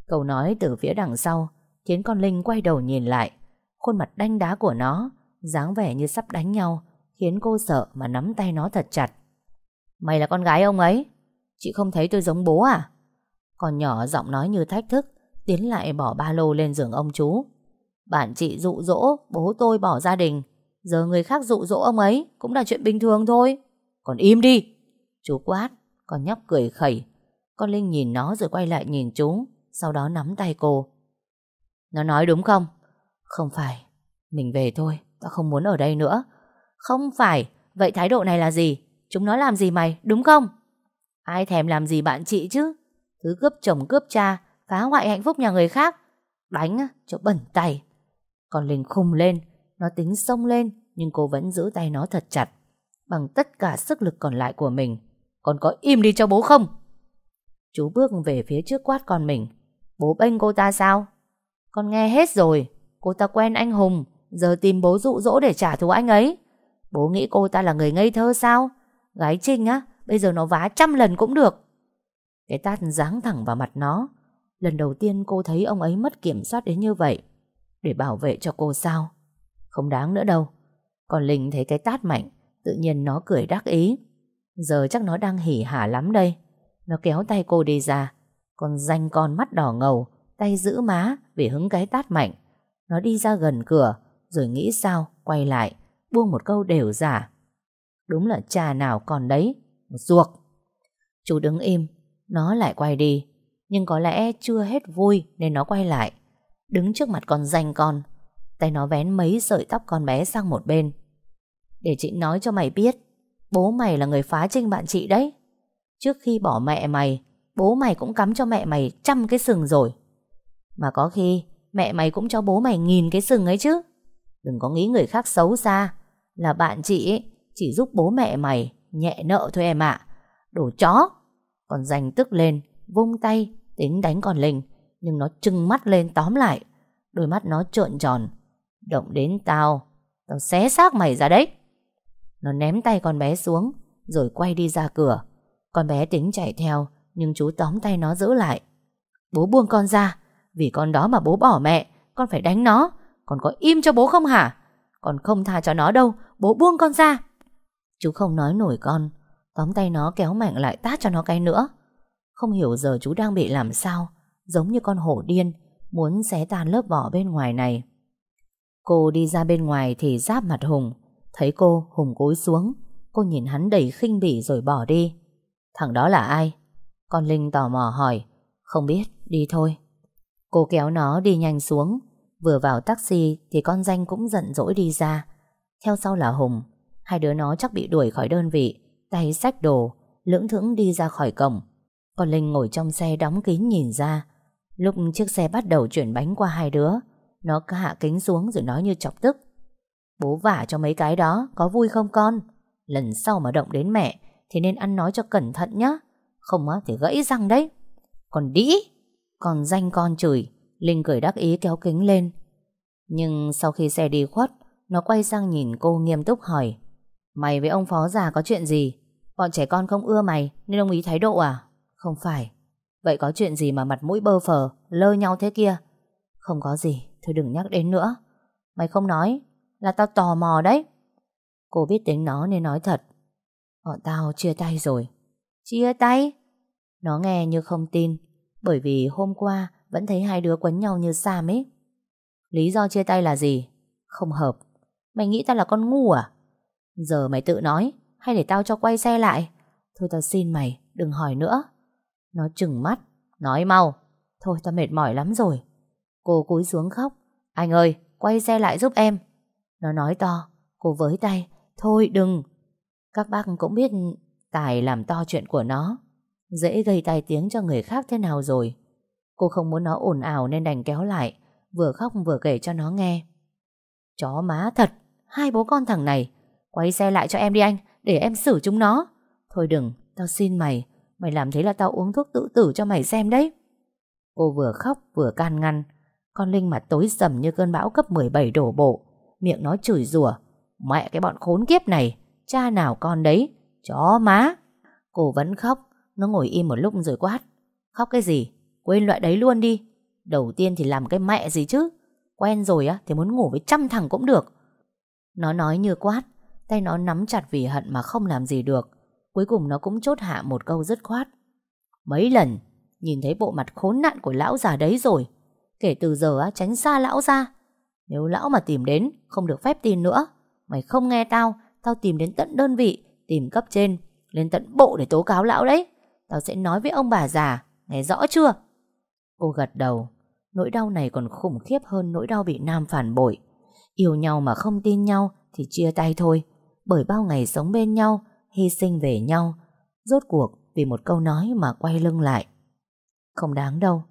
Câu nói từ phía đằng sau Khiến con Linh quay đầu nhìn lại. Khuôn mặt đanh đá của nó, dáng vẻ như sắp đánh nhau, Khiến cô sợ mà nắm tay nó thật chặt. Mày là con gái ông ấy? Chị không thấy tôi giống bố à? Con nhỏ giọng nói như thách thức, Tiến lại bỏ ba lô lên giường ông chú. Bạn chị dụ dỗ Bố tôi bỏ gia đình. Giờ người khác dụ dỗ ông ấy Cũng là chuyện bình thường thôi. Còn im đi. Chú quát. Con nhóc cười khẩy. Con Linh nhìn nó rồi quay lại nhìn chú, Sau đó nắm tay cô. Nó nói đúng không? Không phải, Mình về thôi, Tao không muốn ở đây nữa. Không phải, Vậy thái độ này là gì? Chúng nó làm gì mày, đúng không? Ai thèm làm gì bạn chị chứ? Thứ cướp chồng cướp cha, Phá hoại hạnh phúc nhà người khác. Đánh cho bẩn tay. Còn Linh khung lên, Nó tính xông lên, Nhưng cô vẫn giữ tay nó thật chặt. Bằng tất cả sức lực còn lại của mình còn có im đi cho bố không? Chú bước về phía trước quát con mình. Bố bênh cô ta sao? Con nghe hết rồi. Cô ta quen anh Hùng. Giờ tìm bố dụ dỗ để trả thù anh ấy. Bố nghĩ cô ta là người ngây thơ sao? Gái Trinh á, Bây giờ nó vá trăm lần cũng được. Cái tát giáng thẳng vào mặt nó. Lần đầu tiên cô thấy ông ấy mất kiểm soát đến như vậy. Để bảo vệ cho cô sao? Không đáng nữa đâu. Còn Linh thấy cái tát mạnh, Tự nhiên nó cười đắc ý. Giờ chắc nó đang hỉ hả lắm đây. Nó kéo tay cô đi ra. Còn danh con mắt đỏ ngầu, Tay giữ má vì hứng cái tát mạnh. Nó đi ra gần cửa, Rồi nghĩ sao, quay lại, Buông một câu đều giả. Đúng là cha nào còn đấy Một ruột. Chú đứng im, Nó lại quay đi. Nhưng có lẽ chưa hết vui Nên nó quay lại. Đứng trước mặt con danh con, Tay nó vén mấy sợi tóc con bé sang một bên. Để chị nói cho mày biết Bố mày là người phá trinh bạn chị đấy Trước khi bỏ mẹ mày Bố mày cũng cắm cho mẹ mày trăm cái sừng rồi Mà có khi Mẹ mày cũng cho bố mày nghìn cái sừng ấy chứ Đừng có nghĩ người khác xấu xa Là bạn chị ấy chỉ giúp bố mẹ mày nhẹ nợ thôi em ạ. Đồ chó. Còn giành tức lên, vung tay, tính đánh con Linh. Nhưng nó trừng mắt lên tóm lại. Đôi mắt nó trợn tròn. Động đến tao, tao xé xác mày ra đấy. Nó ném tay con bé xuống, rồi quay đi ra cửa. Con bé tính chạy theo, nhưng chú tóm tay nó giữ lại. Bố buông con ra, vì con đó mà bố bỏ mẹ, con phải đánh nó. Còn có im cho bố không hả? Còn không tha cho nó đâu, bố buông con ra. Chú không nói nổi con Tóm tay nó kéo mạnh lại tát cho nó cái nữa Không hiểu giờ chú đang bị làm sao Giống như con hổ điên Muốn xé tan lớp vỏ bên ngoài này Cô đi ra bên ngoài Thì giáp mặt Hùng Thấy cô Hùng cúi xuống. Cô nhìn hắn đầy khinh bỉ rồi bỏ đi. Thằng đó là ai? Con Linh tò mò hỏi. Không biết, đi thôi. Cô kéo nó đi nhanh xuống. Vừa vào taxi thì con danh cũng giận dỗi đi ra. Theo sau là Hùng. Hai đứa nó chắc bị đuổi khỏi đơn vị Tay xách đồ Lưỡng thững đi ra khỏi cổng. Con Linh ngồi trong xe đóng kín nhìn ra. Lúc chiếc xe bắt đầu chuyển bánh qua hai đứa Nó hạ kính xuống rồi nói như chọc tức. Bố vả cho mấy cái đó Có vui không con Lần sau mà động đến mẹ Thì nên ăn nói cho cẩn thận nhá Không á thì gãy răng đấy Còn đĩ Còn danh con chửi Linh cười đắc ý kéo kính lên Nhưng sau khi xe đi khuất Nó quay sang nhìn cô nghiêm túc hỏi Mày với ông phó già có chuyện gì? Bọn trẻ con không ưa mày nên ông ý thái độ à? Không phải. Vậy có chuyện gì mà mặt mũi bơ phờ, lơ nhau thế kia? Không có gì, thôi đừng nhắc đến nữa. Mày không nói, là tao tò mò đấy. Cô biết tính nó nên nói thật. Bọn tao chia tay rồi. Chia tay? Nó nghe như không tin, bởi vì hôm qua vẫn thấy hai đứa quấn nhau như Sam ấy. Lý do chia tay là gì? Không hợp. Mày nghĩ tao là con ngu à? Giờ mày tự nói Hay để tao cho quay xe lại Thôi tao xin mày đừng hỏi nữa Nó chừng mắt Nói mau Thôi tao mệt mỏi lắm rồi Cô cúi xuống khóc Anh ơi quay xe lại giúp em nó nói to Cô với tay Thôi đừng. Các bác cũng biết Tài làm to chuyện của nó. Dễ gây tai tiếng cho người khác thế nào rồi. Cô không muốn nó ồn ào nên đành kéo lại Vừa khóc vừa kể cho nó nghe. Chó má thật Hai bố con thằng này Quay xe lại cho em đi anh Để em xử chúng nó. Thôi đừng, tao xin mày Mày làm thế là tao uống thuốc tự tử cho mày xem đấy. Cô vừa khóc vừa can ngăn Con Linh mặt tối sầm như cơn bão cấp 17 đổ bộ. Miệng nó chửi rủa, Mẹ cái bọn khốn kiếp này, Cha nào con đấy, Chó má. Cô vẫn khóc, Nó ngồi im một lúc rồi quát, Khóc cái gì? Quên loại đấy luôn đi. Đầu tiên thì làm cái mẹ gì chứ? Quen rồi á thì muốn ngủ với trăm thằng cũng được. Nó nói như quát, Tay nó nắm chặt vì hận mà không làm gì được. Cuối cùng nó cũng chốt hạ một câu dứt khoát, Mấy lần, Nhìn thấy bộ mặt khốn nạn của lão già đấy rồi. Kể từ giờ á, tránh xa lão ra nếu lão mà tìm đến, Không được phép tin nữa. Mày không nghe tao Tao tìm đến tận đơn vị, Tìm cấp trên, Lên tận bộ để tố cáo lão đấy. Tao sẽ nói với ông bà già, Nghe rõ chưa? Cô gật đầu. Nỗi đau này còn khủng khiếp hơn nỗi đau bị Nam phản bội. Yêu nhau mà không tin nhau Thì chia tay thôi. Bởi bao ngày sống bên nhau, Hy sinh về nhau, Rốt cuộc vì một câu nói mà quay lưng lại. Không đáng đâu.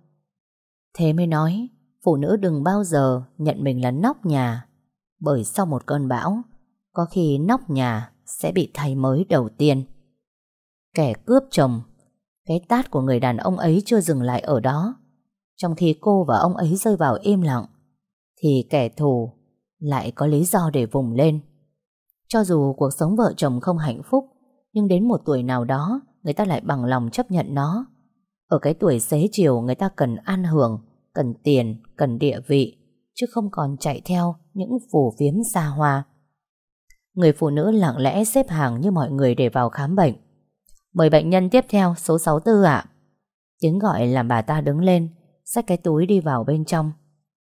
Thế mới nói Phụ nữ đừng bao giờ nhận mình là nóc nhà. Bởi sau một cơn bão, Có khi nóc nhà Sẽ bị thay mới đầu tiên. Kẻ cướp chồng, Cái tát của người đàn ông ấy chưa dừng lại ở đó. Trong khi cô và ông ấy rơi vào im lặng, Thì kẻ thù Lại có lý do để vùng lên. Cho dù cuộc sống vợ chồng không hạnh phúc, Nhưng đến một tuổi nào đó, Người ta lại bằng lòng chấp nhận nó. Ở cái tuổi xế chiều, người ta cần an hưởng. Cần tiền, cần địa vị Chứ không còn chạy theo Những phù phiếm xa hoa. Người phụ nữ lặng lẽ xếp hàng Như mọi người để vào khám bệnh. Mời bệnh nhân tiếp theo số 64 ạ. Tiếng gọi làm bà ta đứng lên Xách cái túi đi vào bên trong.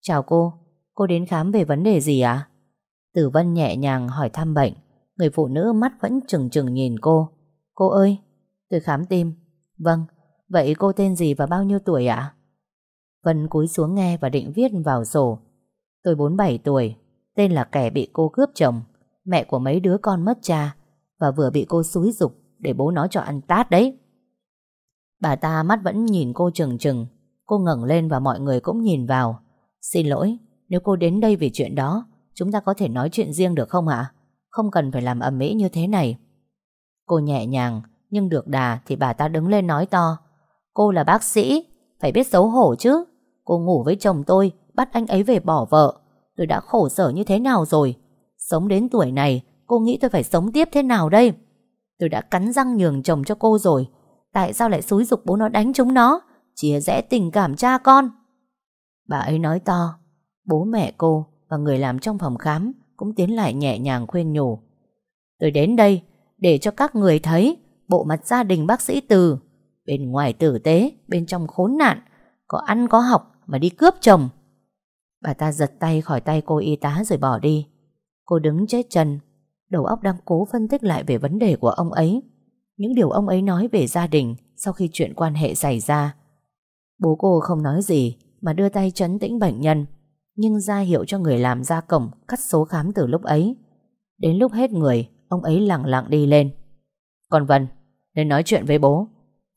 Chào cô Cô đến khám về vấn đề gì ạ? Tử Vân nhẹ nhàng hỏi thăm bệnh. Người phụ nữ mắt vẫn trừng trừng nhìn cô. Cô ơi Tôi khám tim. Vâng Vậy cô tên gì và bao nhiêu tuổi ạ? Vân cúi xuống nghe và định viết vào sổ. Tôi 47 tuổi, Tên là kẻ bị cô cướp chồng. Mẹ của mấy đứa con mất cha Và vừa bị cô xúi dục Để bố nó cho ăn tát đấy. Bà ta mắt vẫn nhìn cô chừng chừng Cô ngẩng lên và mọi người cũng nhìn vào. Xin lỗi, Nếu cô đến đây vì chuyện đó, Chúng ta có thể nói chuyện riêng được không ạ? Không cần phải làm ầm ĩ như thế này. Cô nhẹ nhàng, Nhưng được đà thì bà ta đứng lên nói to. Cô là bác sĩ, Phải biết xấu hổ chứ. Cô ngủ với chồng tôi, Bắt anh ấy về bỏ vợ. Tôi đã khổ sở như thế nào rồi? Sống đến tuổi này, Cô nghĩ tôi phải sống tiếp thế nào đây? Tôi đã cắn răng nhường chồng cho cô rồi. Tại sao lại xúi dục bố nó đánh chúng nó? Chia rẽ tình cảm cha con. Bà ấy nói to, Bố mẹ cô và người làm trong phòng khám Cũng tiến lại nhẹ nhàng khuyên nhủ. Tôi đến đây Để cho các người thấy Bộ mặt gia đình bác sĩ Từ. Bên ngoài tử tế, Bên trong khốn nạn, Có ăn có học mà đi cướp chồng. Bà ta giật tay khỏi tay cô y tá rồi bỏ đi. Cô đứng chết chân, Đầu óc đang cố phân tích lại về vấn đề của ông ấy. Những điều ông ấy nói về gia đình Sau khi chuyện quan hệ xảy ra. Bố cô không nói gì Mà đưa tay chấn tĩnh bệnh nhân, Nhưng ra hiệu cho người làm ra cổng Cắt số khám từ lúc ấy. Đến lúc hết người, Ông ấy lặng lặng đi lên. Còn Vân, Nên nói chuyện với bố.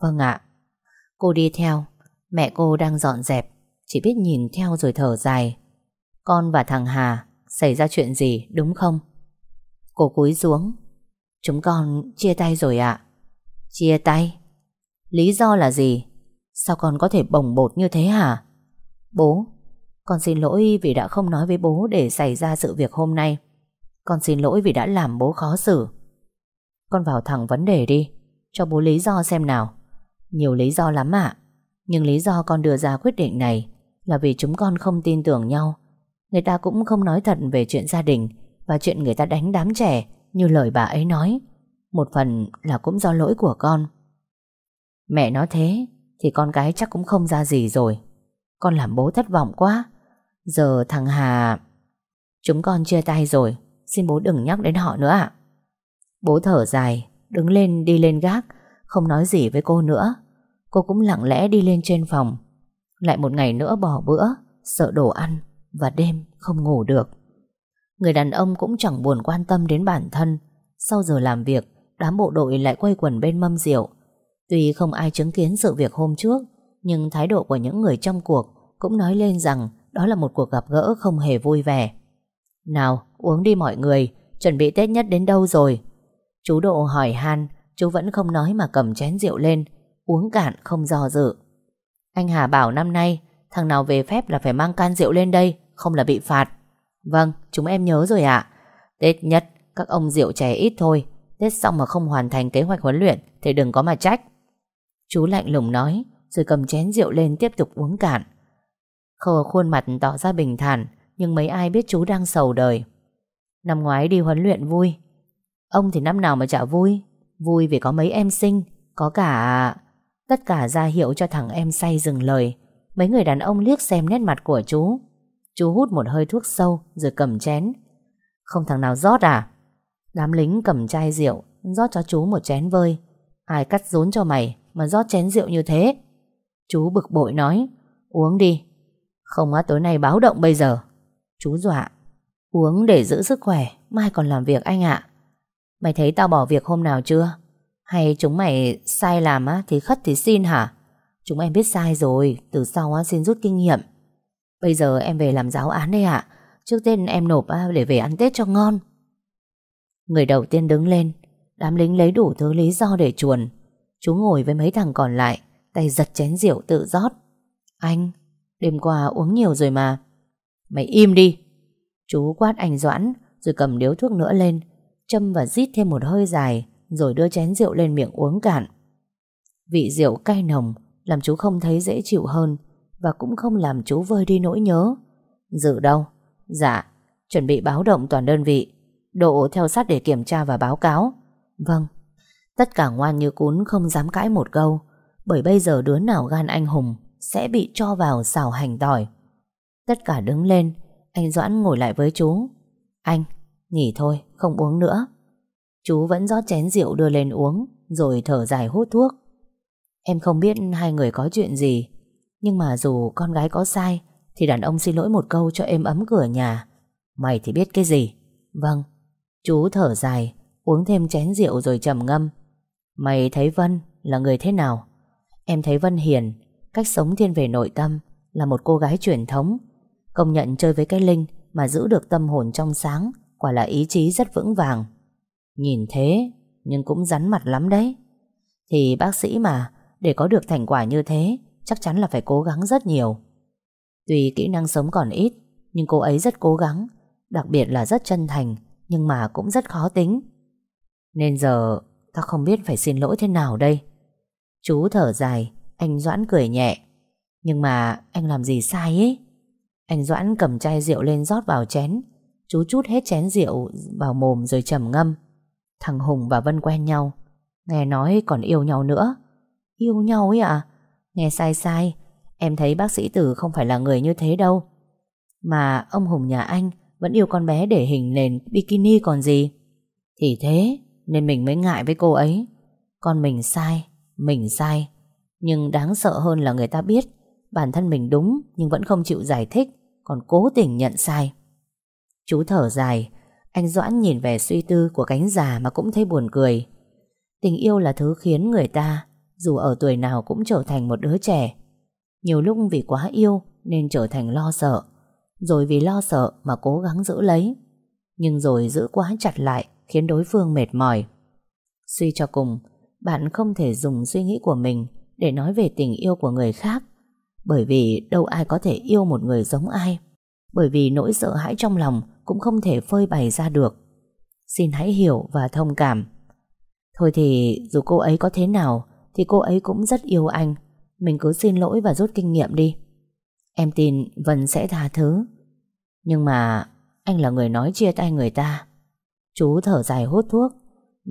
Vâng ạ. Cô đi theo, Mẹ cô đang dọn dẹp. Chỉ biết nhìn theo rồi thở dài. Con và thằng Hà, Xảy ra chuyện gì, đúng không? Cô cúi xuống. Chúng con chia tay rồi ạ. Chia tay? Lý do là gì? Sao con có thể bồng bột như thế hả? Bố, Con xin lỗi vì đã không nói với bố Để xảy ra sự việc hôm nay. Con xin lỗi vì đã làm bố khó xử. Con vào thẳng vấn đề đi. Cho bố lý do xem nào. Nhiều lý do lắm ạ. Nhưng lý do con đưa ra quyết định này là vì chúng con không tin tưởng nhau. Người ta cũng không nói thật về chuyện gia đình Và chuyện người ta đánh đám trẻ, Như lời bà ấy nói. Một phần là cũng do lỗi của con. Mẹ nói thế, Thì con cái chắc cũng không ra gì rồi. Con làm bố thất vọng quá. Giờ thằng Hà, Chúng con chia tay rồi. Xin bố đừng nhắc đến họ nữa ạ. Bố thở dài, Đứng lên đi lên gác, Không nói gì với cô nữa. Cô cũng lặng lẽ đi lên trên phòng. Lại một ngày nữa bỏ bữa, Sợ đồ ăn Và đêm không ngủ được. Người đàn ông cũng chẳng buồn quan tâm đến bản thân. Sau giờ làm việc, Đám bộ đội lại quay quần bên mâm rượu. Tuy không ai chứng kiến sự việc hôm trước, Nhưng thái độ của những người trong cuộc Cũng nói lên rằng Đó là một cuộc gặp gỡ không hề vui vẻ. Nào, uống đi mọi người, Chuẩn bị Tết nhất đến đâu rồi? Chú Độ hỏi han, Chú vẫn không nói mà cầm chén rượu lên, Uống cạn không do dự. Anh Hà bảo năm nay, Thằng nào về phép là phải mang can rượu lên đây, Không là bị phạt. Vâng chúng em nhớ rồi ạ. Tết nhất, Các ông rượu chè ít thôi. Tết xong mà không hoàn thành kế hoạch huấn luyện, Thì đừng có mà trách. Chú lạnh lùng nói, Rồi cầm chén rượu lên tiếp tục uống cạn. Khâu khuôn mặt tỏ ra bình thản, Nhưng mấy ai biết chú đang sầu đời. Năm ngoái đi huấn luyện vui. Ông thì năm nào mà chả vui? Vui vì có mấy em sinh, Có cả... Tất cả ra hiệu cho thằng em say dừng lời. Mấy người đàn ông liếc xem nét mặt của chú. Chú hút một hơi thuốc sâu, Rồi cầm chén. Không thằng nào rót à? Đám lính cầm chai rượu, rót cho chú một chén vơi. Ai cắt rốn cho mày Mà rót chén rượu như thế? Chú bực bội nói, Uống đi. Không á, tối nay báo động bây giờ. Chú dọa, Uống để giữ sức khỏe, Mai còn làm việc anh ạ. Mày thấy tao bỏ việc hôm nào chưa? Hay chúng mày sai làm á Thì khất thì xin hả? Chúng em biết sai rồi Từ sau á xin rút kinh nghiệm. Bây giờ em về làm giáo án đây ạ. Trước tên em nộp á, để về ăn Tết cho ngon. Người đầu tiên đứng lên. Đám lính lấy đủ thứ lý do để chuồn. Chú ngồi với mấy thằng còn lại Tay giật chén rượu tự rót. Anh Đêm qua uống nhiều rồi mà. Mày im đi. Chú quát anh Doãn Rồi cầm điếu thuốc nữa lên Châm và rít thêm một hơi dài. Rồi đưa chén rượu lên miệng uống cạn. Vị rượu cay nồng Làm chú không thấy dễ chịu hơn Và cũng không làm chú vơi đi nỗi nhớ. Dự đâu? Dạ Chuẩn bị báo động toàn đơn vị Độ theo sát để kiểm tra và báo cáo. Vâng. Tất cả ngoan như cún không dám cãi một câu Bởi bây giờ đứa nào gan anh hùng Sẽ bị cho vào xào hành tỏi. Tất cả đứng lên Anh Doãn ngồi lại với chú. Anh, nghỉ thôi, không uống nữa. Chú vẫn rót chén rượu đưa lên uống, Rồi thở dài hút thuốc. Em không biết hai người có chuyện gì, Nhưng mà dù con gái có sai, Thì đàn ông xin lỗi một câu cho em ấm cửa nhà. Mày thì biết cái gì? Vâng. Chú thở dài, Uống thêm chén rượu rồi trầm ngâm. Mày thấy Vân là người thế nào? Em thấy Vân hiền, Cách sống thiên về nội tâm, Là một cô gái truyền thống. Công nhận chơi với cái Linh Mà giữ được tâm hồn trong sáng, Quả là ý chí rất vững vàng. Nhìn thế, Nhưng cũng rắn mặt lắm đấy. Thì bác sĩ mà, Để có được thành quả như thế, Chắc chắn là phải cố gắng rất nhiều. Tuy kỹ năng sống còn ít, Nhưng cô ấy rất cố gắng, Đặc biệt là rất chân thành, Nhưng mà cũng rất khó tính. Nên giờ ta không biết phải xin lỗi thế nào đây. Chú thở dài, Anh Doãn cười nhẹ. Nhưng mà anh làm gì sai ấy? Anh Doãn cầm chai rượu lên rót vào chén. Chú chút hết chén rượu vào mồm rồi trầm ngâm. Thằng Hùng và Vân quen nhau. Nghe nói còn yêu nhau nữa. Yêu nhau ấy à Nghe sai sai. Em thấy bác sĩ Tử không phải là người như thế đâu. Mà ông Hùng nhà anh Vẫn yêu con bé để hình nền bikini còn gì. Thì thế Nên mình mới ngại với cô ấy. Con mình sai Mình sai. Nhưng đáng sợ hơn là người ta biết Bản thân mình đúng Nhưng vẫn không chịu giải thích, Còn cố tình nhận sai. Chú thở dài anh Doãn nhìn vẻ suy tư của cánh già Mà cũng thấy buồn cười. Tình yêu là thứ khiến người ta, Dù ở tuổi nào cũng trở thành một đứa trẻ. Nhiều lúc vì quá yêu Nên trở thành lo sợ, Rồi vì lo sợ mà cố gắng giữ lấy. Nhưng rồi giữ quá chặt lại Khiến đối phương mệt mỏi. Suy cho cùng, Bạn không thể dùng suy nghĩ của mình Để nói về tình yêu của người khác, Bởi vì đâu ai có thể yêu một người giống ai. Bởi vì nỗi sợ hãi trong lòng cũng không thể phơi bày ra được. Xin hãy hiểu và thông cảm. Thôi thì, dù cô ấy có thế nào, Thì cô ấy cũng rất yêu anh. Mình cứ xin lỗi và rút kinh nghiệm đi. Em tin Vân sẽ tha thứ. Nhưng mà, Anh là người nói chia tay người ta. Chú thở dài hút thuốc.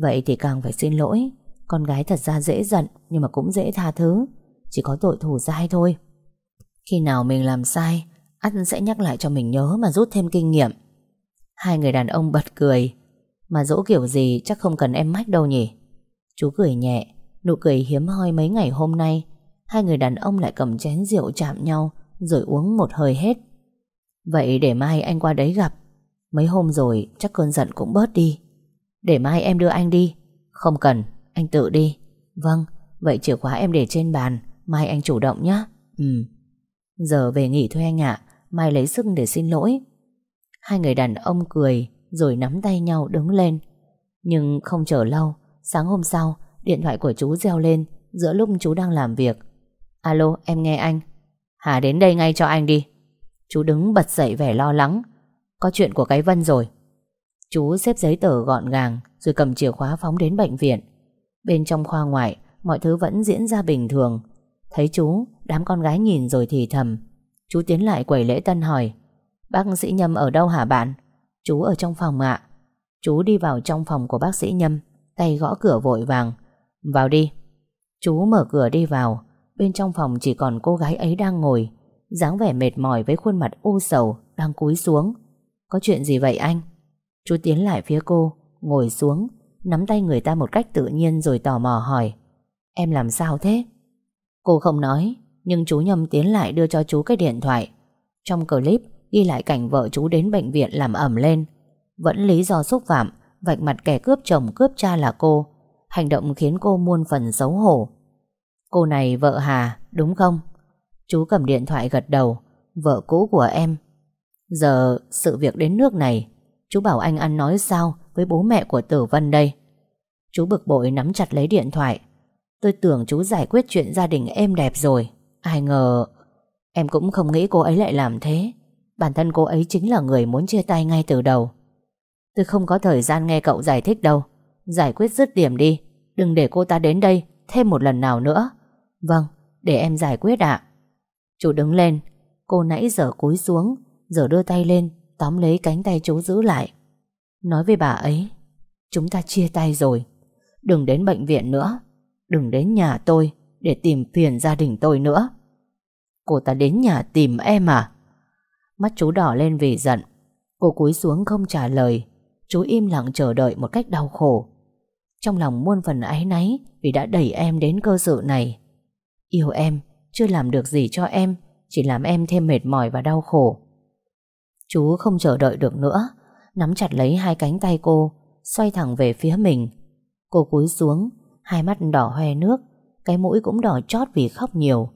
Vậy thì càng phải xin lỗi. Con gái thật ra dễ giận, Nhưng mà cũng dễ tha thứ. Chỉ có tội thủ dai thôi. Khi nào mình làm sai Anh sẽ nhắc lại cho mình nhớ mà rút thêm kinh nghiệm. Hai người đàn ông bật cười. Mà dỗ kiểu gì chắc không cần em mách đâu nhỉ? Chú cười nhẹ Nụ cười hiếm hoi mấy ngày hôm nay. Hai người đàn ông lại cầm chén rượu chạm nhau Rồi uống một hơi hết. Vậy để mai anh qua đấy gặp. Mấy hôm rồi chắc cơn giận cũng bớt đi. Để mai em đưa anh đi. Không cần, anh tự đi. Vâng, vậy chìa khóa em để trên bàn. Mai anh chủ động nhé Ừ. Giờ về nghỉ thôi anh ạ. Mai lấy sức để xin lỗi. Hai người đàn ông cười Rồi nắm tay nhau đứng lên. Nhưng không chờ lâu, Sáng hôm sau, Điện thoại của chú reo lên Giữa lúc chú đang làm việc. Alo, em nghe anh. Hà đến đây ngay cho anh đi. Chú đứng bật dậy vẻ lo lắng. Có chuyện của cái Vân rồi. Chú xếp giấy tờ gọn gàng Rồi cầm chìa khóa phóng đến bệnh viện. Bên trong khoa ngoại, Mọi thứ vẫn diễn ra bình thường. Thấy chú, Đám con gái nhìn rồi thì thầm. Chú tiến lại quầy lễ tân hỏi Bác sĩ Nhâm ở đâu hả bạn? Chú ở trong phòng ạ. Chú đi vào trong phòng của bác sĩ Nhâm, Tay gõ cửa vội vàng. Vào đi. Chú mở cửa đi vào. Bên trong phòng chỉ còn cô gái ấy đang ngồi, dáng vẻ mệt mỏi với khuôn mặt u sầu, Đang cúi xuống. Có chuyện gì vậy anh? Chú tiến lại phía cô, Ngồi xuống, Nắm tay người ta một cách tự nhiên rồi tò mò hỏi. Em làm sao thế? Cô không nói, Nhưng chú Nhâm tiến lại đưa cho chú cái điện thoại. Trong clip ghi lại cảnh vợ chú đến bệnh viện làm ẩm lên. Vẫn lý do xúc phạm, Vạch mặt kẻ cướp chồng cướp cha là cô. Hành động khiến cô muôn phần xấu hổ. Cô này vợ Hà, đúng không? Chú cầm điện thoại gật đầu. Vợ cũ của em. Giờ sự việc đến nước này. Chú bảo anh ăn nói sao Với bố mẹ của Tử Vân đây? Chú bực bội nắm chặt lấy điện thoại. Tôi tưởng chú giải quyết chuyện gia đình êm đẹp rồi. Ai ngờ, Em cũng không nghĩ cô ấy lại làm thế. Bản thân cô ấy chính là người muốn chia tay ngay từ đầu. Tôi không có thời gian nghe cậu giải thích đâu. Giải quyết dứt điểm đi. Đừng để cô ta đến đây Thêm một lần nào nữa. Vâng, để em giải quyết ạ. Chú đứng lên. Cô nãy giờ cúi xuống Giờ đưa tay lên Tóm lấy cánh tay chú giữ lại. Nói với bà ấy Chúng ta chia tay rồi. Đừng đến bệnh viện nữa. Đừng đến nhà tôi Để tìm phiền gia đình tôi nữa. Cô ta đến nhà tìm em à? Mắt chú đỏ lên vì giận. Cô cúi xuống không trả lời. Chú im lặng chờ đợi một cách đau khổ. Trong lòng muôn phần áy náy Vì đã đẩy em đến cơ sự này. Yêu em, Chưa làm được gì cho em, Chỉ làm em thêm mệt mỏi và đau khổ. Chú không chờ đợi được nữa, Nắm chặt lấy hai cánh tay cô, Xoay thẳng về phía mình. Cô cúi xuống, Hai mắt đỏ hoe nước, Cái mũi cũng đỏ chót vì khóc nhiều.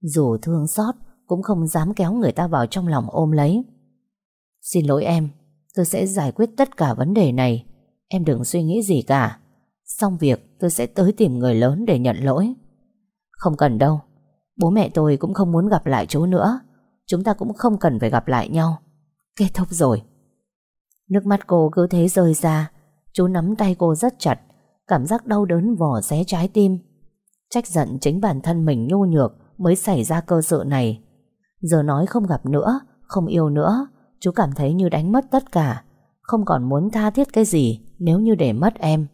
Dù thương xót cũng không dám kéo người ta vào trong lòng ôm lấy. Xin lỗi em, Tôi sẽ giải quyết tất cả vấn đề này. Em đừng suy nghĩ gì cả. Xong việc, tôi sẽ tới tìm người lớn để nhận lỗi. Không cần đâu, Bố mẹ tôi cũng không muốn gặp lại chú nữa. Chúng ta cũng không cần phải gặp lại nhau. Kết thúc rồi. Nước mắt cô cứ thế rơi ra. Chú nắm tay cô rất chặt, Cảm giác đau đớn vỏ xé trái tim. Trách giận chính bản thân mình nhu nhược Mới xảy ra cơ sự này. Giờ nói không gặp nữa Không yêu nữa. Chú cảm thấy như đánh mất tất cả. Không còn muốn tha thiết cái gì Nếu như để mất em.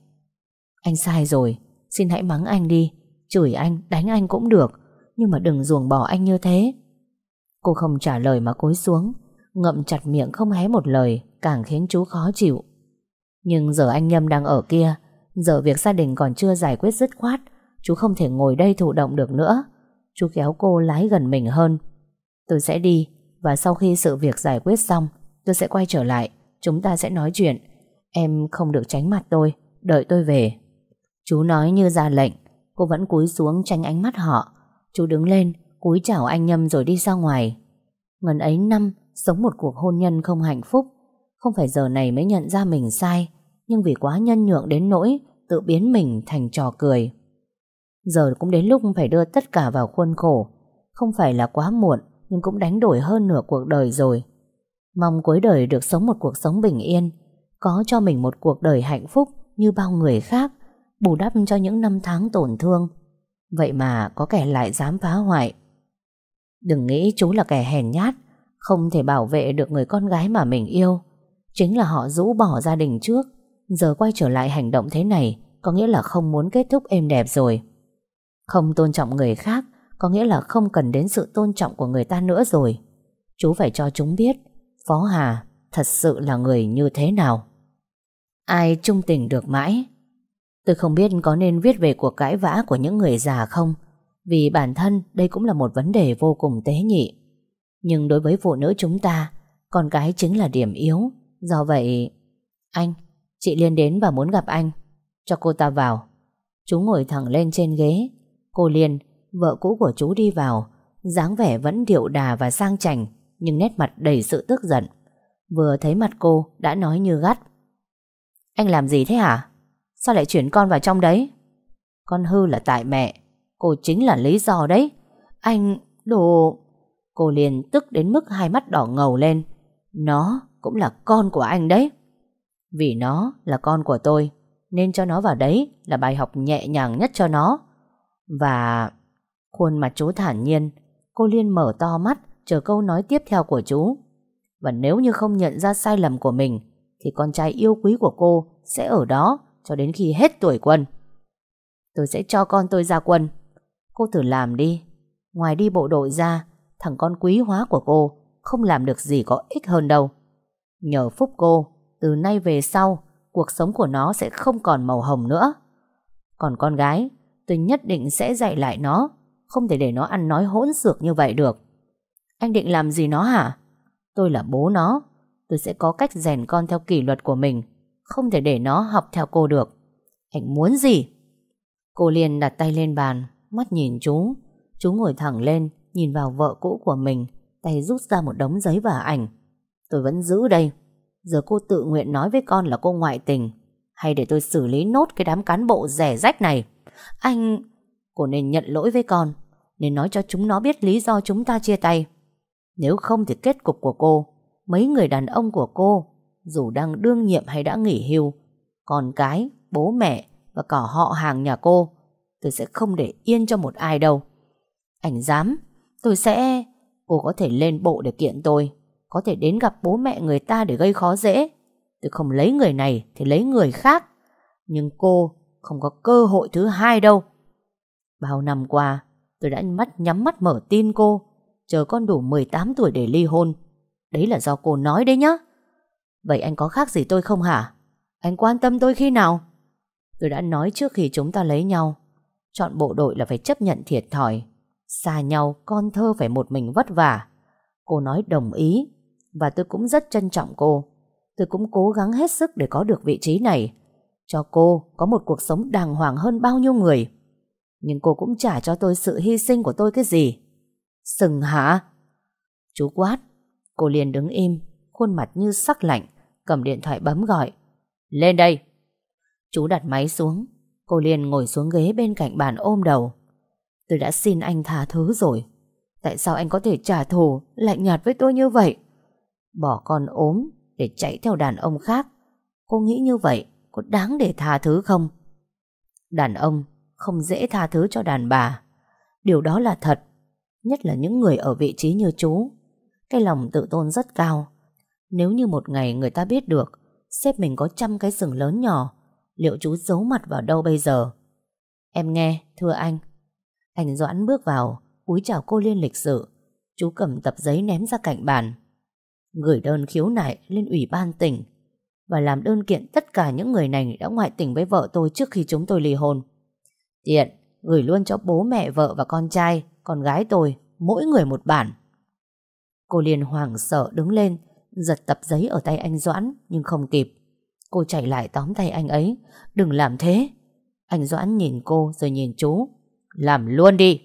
Anh sai rồi. Xin hãy mắng anh đi. Chửi anh, đánh anh cũng được. Nhưng mà đừng ruồng bỏ anh như thế. Cô không trả lời mà cúi xuống. Ngậm chặt miệng không hé một lời Càng khiến chú khó chịu. Nhưng giờ anh Nhâm đang ở kia. Giờ việc gia đình còn chưa giải quyết dứt khoát. Chú không thể ngồi đây thụ động được nữa. Chú kéo cô lái gần mình hơn. Tôi sẽ đi, Và sau khi sự việc giải quyết xong, Tôi sẽ quay trở lại. Chúng ta sẽ nói chuyện. Em không được tránh mặt tôi. Đợi tôi về. Chú nói như ra lệnh. Cô vẫn cúi xuống tránh ánh mắt họ. Chú đứng lên, cúi chào anh Nhâm rồi đi ra ngoài. Ngần ấy năm, Sống một cuộc hôn nhân không hạnh phúc. Không phải giờ này mới nhận ra mình sai, Nhưng vì quá nhân nhượng đến nỗi Tự biến mình thành trò cười. Giờ cũng đến lúc phải đưa tất cả vào khuôn khổ. Không phải là quá muộn nhưng cũng đánh đổi hơn nửa cuộc đời rồi. Mong cuối đời được sống một cuộc sống bình yên, Có cho mình một cuộc đời hạnh phúc Như bao người khác, Bù đắp cho những năm tháng tổn thương. Vậy mà có kẻ lại dám phá hoại. Đừng nghĩ chú là kẻ hèn nhát, Không thể bảo vệ được người con gái mà mình yêu. Chính là họ rũ bỏ gia đình trước, Giờ quay trở lại hành động thế này Có nghĩa là không muốn kết thúc êm đẹp rồi. Không tôn trọng người khác có nghĩa là không cần đến sự tôn trọng của người ta nữa rồi. Chú phải cho chúng biết Phó Hà thật sự là người như thế nào. Ai trung tình được mãi? Tôi không biết có nên viết về cuộc cãi vã của những người già không Vì bản thân đây cũng là một vấn đề vô cùng tế nhị. Nhưng đối với phụ nữ chúng ta Con cái chính là điểm yếu. Do vậy Anh Chị Liên đến và muốn gặp anh. Cho cô ta vào. Chú ngồi thẳng lên trên ghế. Cô Liên, vợ cũ của chú đi vào. Dáng vẻ vẫn điệu đà và sang chảnh, Nhưng nét mặt đầy sự tức giận. Vừa thấy mặt cô, đã nói như gắt. Anh làm gì thế hả? Sao lại chuyển con vào trong đấy? Con hư là tại mẹ, Cô chính là lý do đấy. Anh... đồ... Cô liền tức đến mức hai mắt đỏ ngầu lên. Nó cũng là con của anh đấy. Vì nó là con của tôi, Nên cho nó vào đấy là bài học nhẹ nhàng nhất cho nó. Và Khuôn mặt chú thản nhiên. Cô Liên mở to mắt, Chờ câu nói tiếp theo của chú. Và nếu như không nhận ra sai lầm của mình, Thì con trai yêu quý của cô Sẽ ở đó cho đến khi hết tuổi quân. Tôi sẽ cho con tôi ra quân. Cô thử làm đi. Ngoài đi bộ đội ra, Thằng con quý hóa của cô Không làm được gì có ích hơn đâu. Nhờ phúc cô, Từ nay về sau, Cuộc sống của nó sẽ không còn màu hồng nữa. Còn con gái, Tôi nhất định sẽ dạy lại nó không thể để nó ăn nói hỗn xược như vậy được. Anh định làm gì nó hả? Tôi là bố nó. Tôi sẽ có cách rèn con theo kỷ luật của mình. Không thể để nó học theo cô được. Anh muốn gì? Cô liền đặt tay lên bàn, Mắt nhìn chú. Chú ngồi thẳng lên, Nhìn vào vợ cũ của mình, Tay rút ra một đống giấy và ảnh. Tôi vẫn giữ đây. Giờ cô tự nguyện nói với con là cô ngoại tình. Hay để tôi xử lý nốt cái đám cán bộ rẻ rách này. Anh... Cô nên nhận lỗi với con Nên nói cho chúng nó biết lý do chúng ta chia tay. Nếu không thì kết cục của cô Mấy người đàn ông của cô Dù đang đương nhiệm hay đã nghỉ hưu Con cái, bố mẹ Và cả họ hàng nhà cô Tôi sẽ không để yên cho một ai đâu. Anh dám Tôi sẽ... Cô có thể lên bộ để kiện tôi Có thể đến gặp bố mẹ người ta để gây khó dễ. Tôi không lấy người này Thì lấy người khác Nhưng cô không có cơ hội thứ hai đâu. Bao năm qua, Tôi đã mắt, nhắm mắt mở tin cô, Chờ con đủ 18 tuổi để ly hôn. Đấy là do cô nói đấy nhá. Vậy anh có khác gì tôi không hả? Anh quan tâm tôi khi nào? Tôi đã nói trước khi chúng ta lấy nhau. Chọn bộ đội là phải chấp nhận thiệt thòi. Xa nhau, con thơ phải một mình vất vả. Cô nói đồng ý, Và tôi cũng rất trân trọng cô. Tôi cũng cố gắng hết sức để có được vị trí này. Cho cô có một cuộc sống đàng hoàng hơn bao nhiêu người. Nhưng cô cũng trả cho tôi sự hy sinh của tôi cái gì. Sừng hả? Chú quát. Cô liền đứng im, Khuôn mặt như sắc lạnh, Cầm điện thoại bấm gọi. Lên đây. Chú đặt máy xuống. Cô liền ngồi xuống ghế bên cạnh bàn ôm đầu. Tôi đã xin anh tha thứ rồi. Tại sao anh có thể trả thù, Lạnh nhạt với tôi như vậy? Bỏ con ốm để chạy theo đàn ông khác. Cô nghĩ như vậy, Có đáng để tha thứ không? Đàn ông không dễ tha thứ cho đàn bà. Điều đó là thật, Nhất là những người ở vị trí như chú. Cái lòng tự tôn rất cao. Nếu như một ngày người ta biết được, Sếp mình có trăm cái sừng lớn nhỏ, Liệu chú giấu mặt vào đâu bây giờ? Em nghe, thưa anh. Anh Doãn bước vào, Cúi chào cô Liên lịch sự. Chú cầm tập giấy ném ra cạnh bàn. Gửi đơn khiếu nại lên ủy ban tỉnh. Và làm đơn kiện tất cả những người này Đã ngoại tình với vợ tôi trước khi chúng tôi ly hôn. Tiện, Gửi luôn cho bố mẹ, vợ và con trai, Con gái tôi, Mỗi người một bản. Cô liền hoảng sợ đứng lên, Giật tập giấy ở tay anh Doãn, Nhưng không kịp. Cô chạy lại tóm tay anh ấy. Đừng làm thế. Anh Doãn nhìn cô rồi nhìn chú. Làm luôn đi.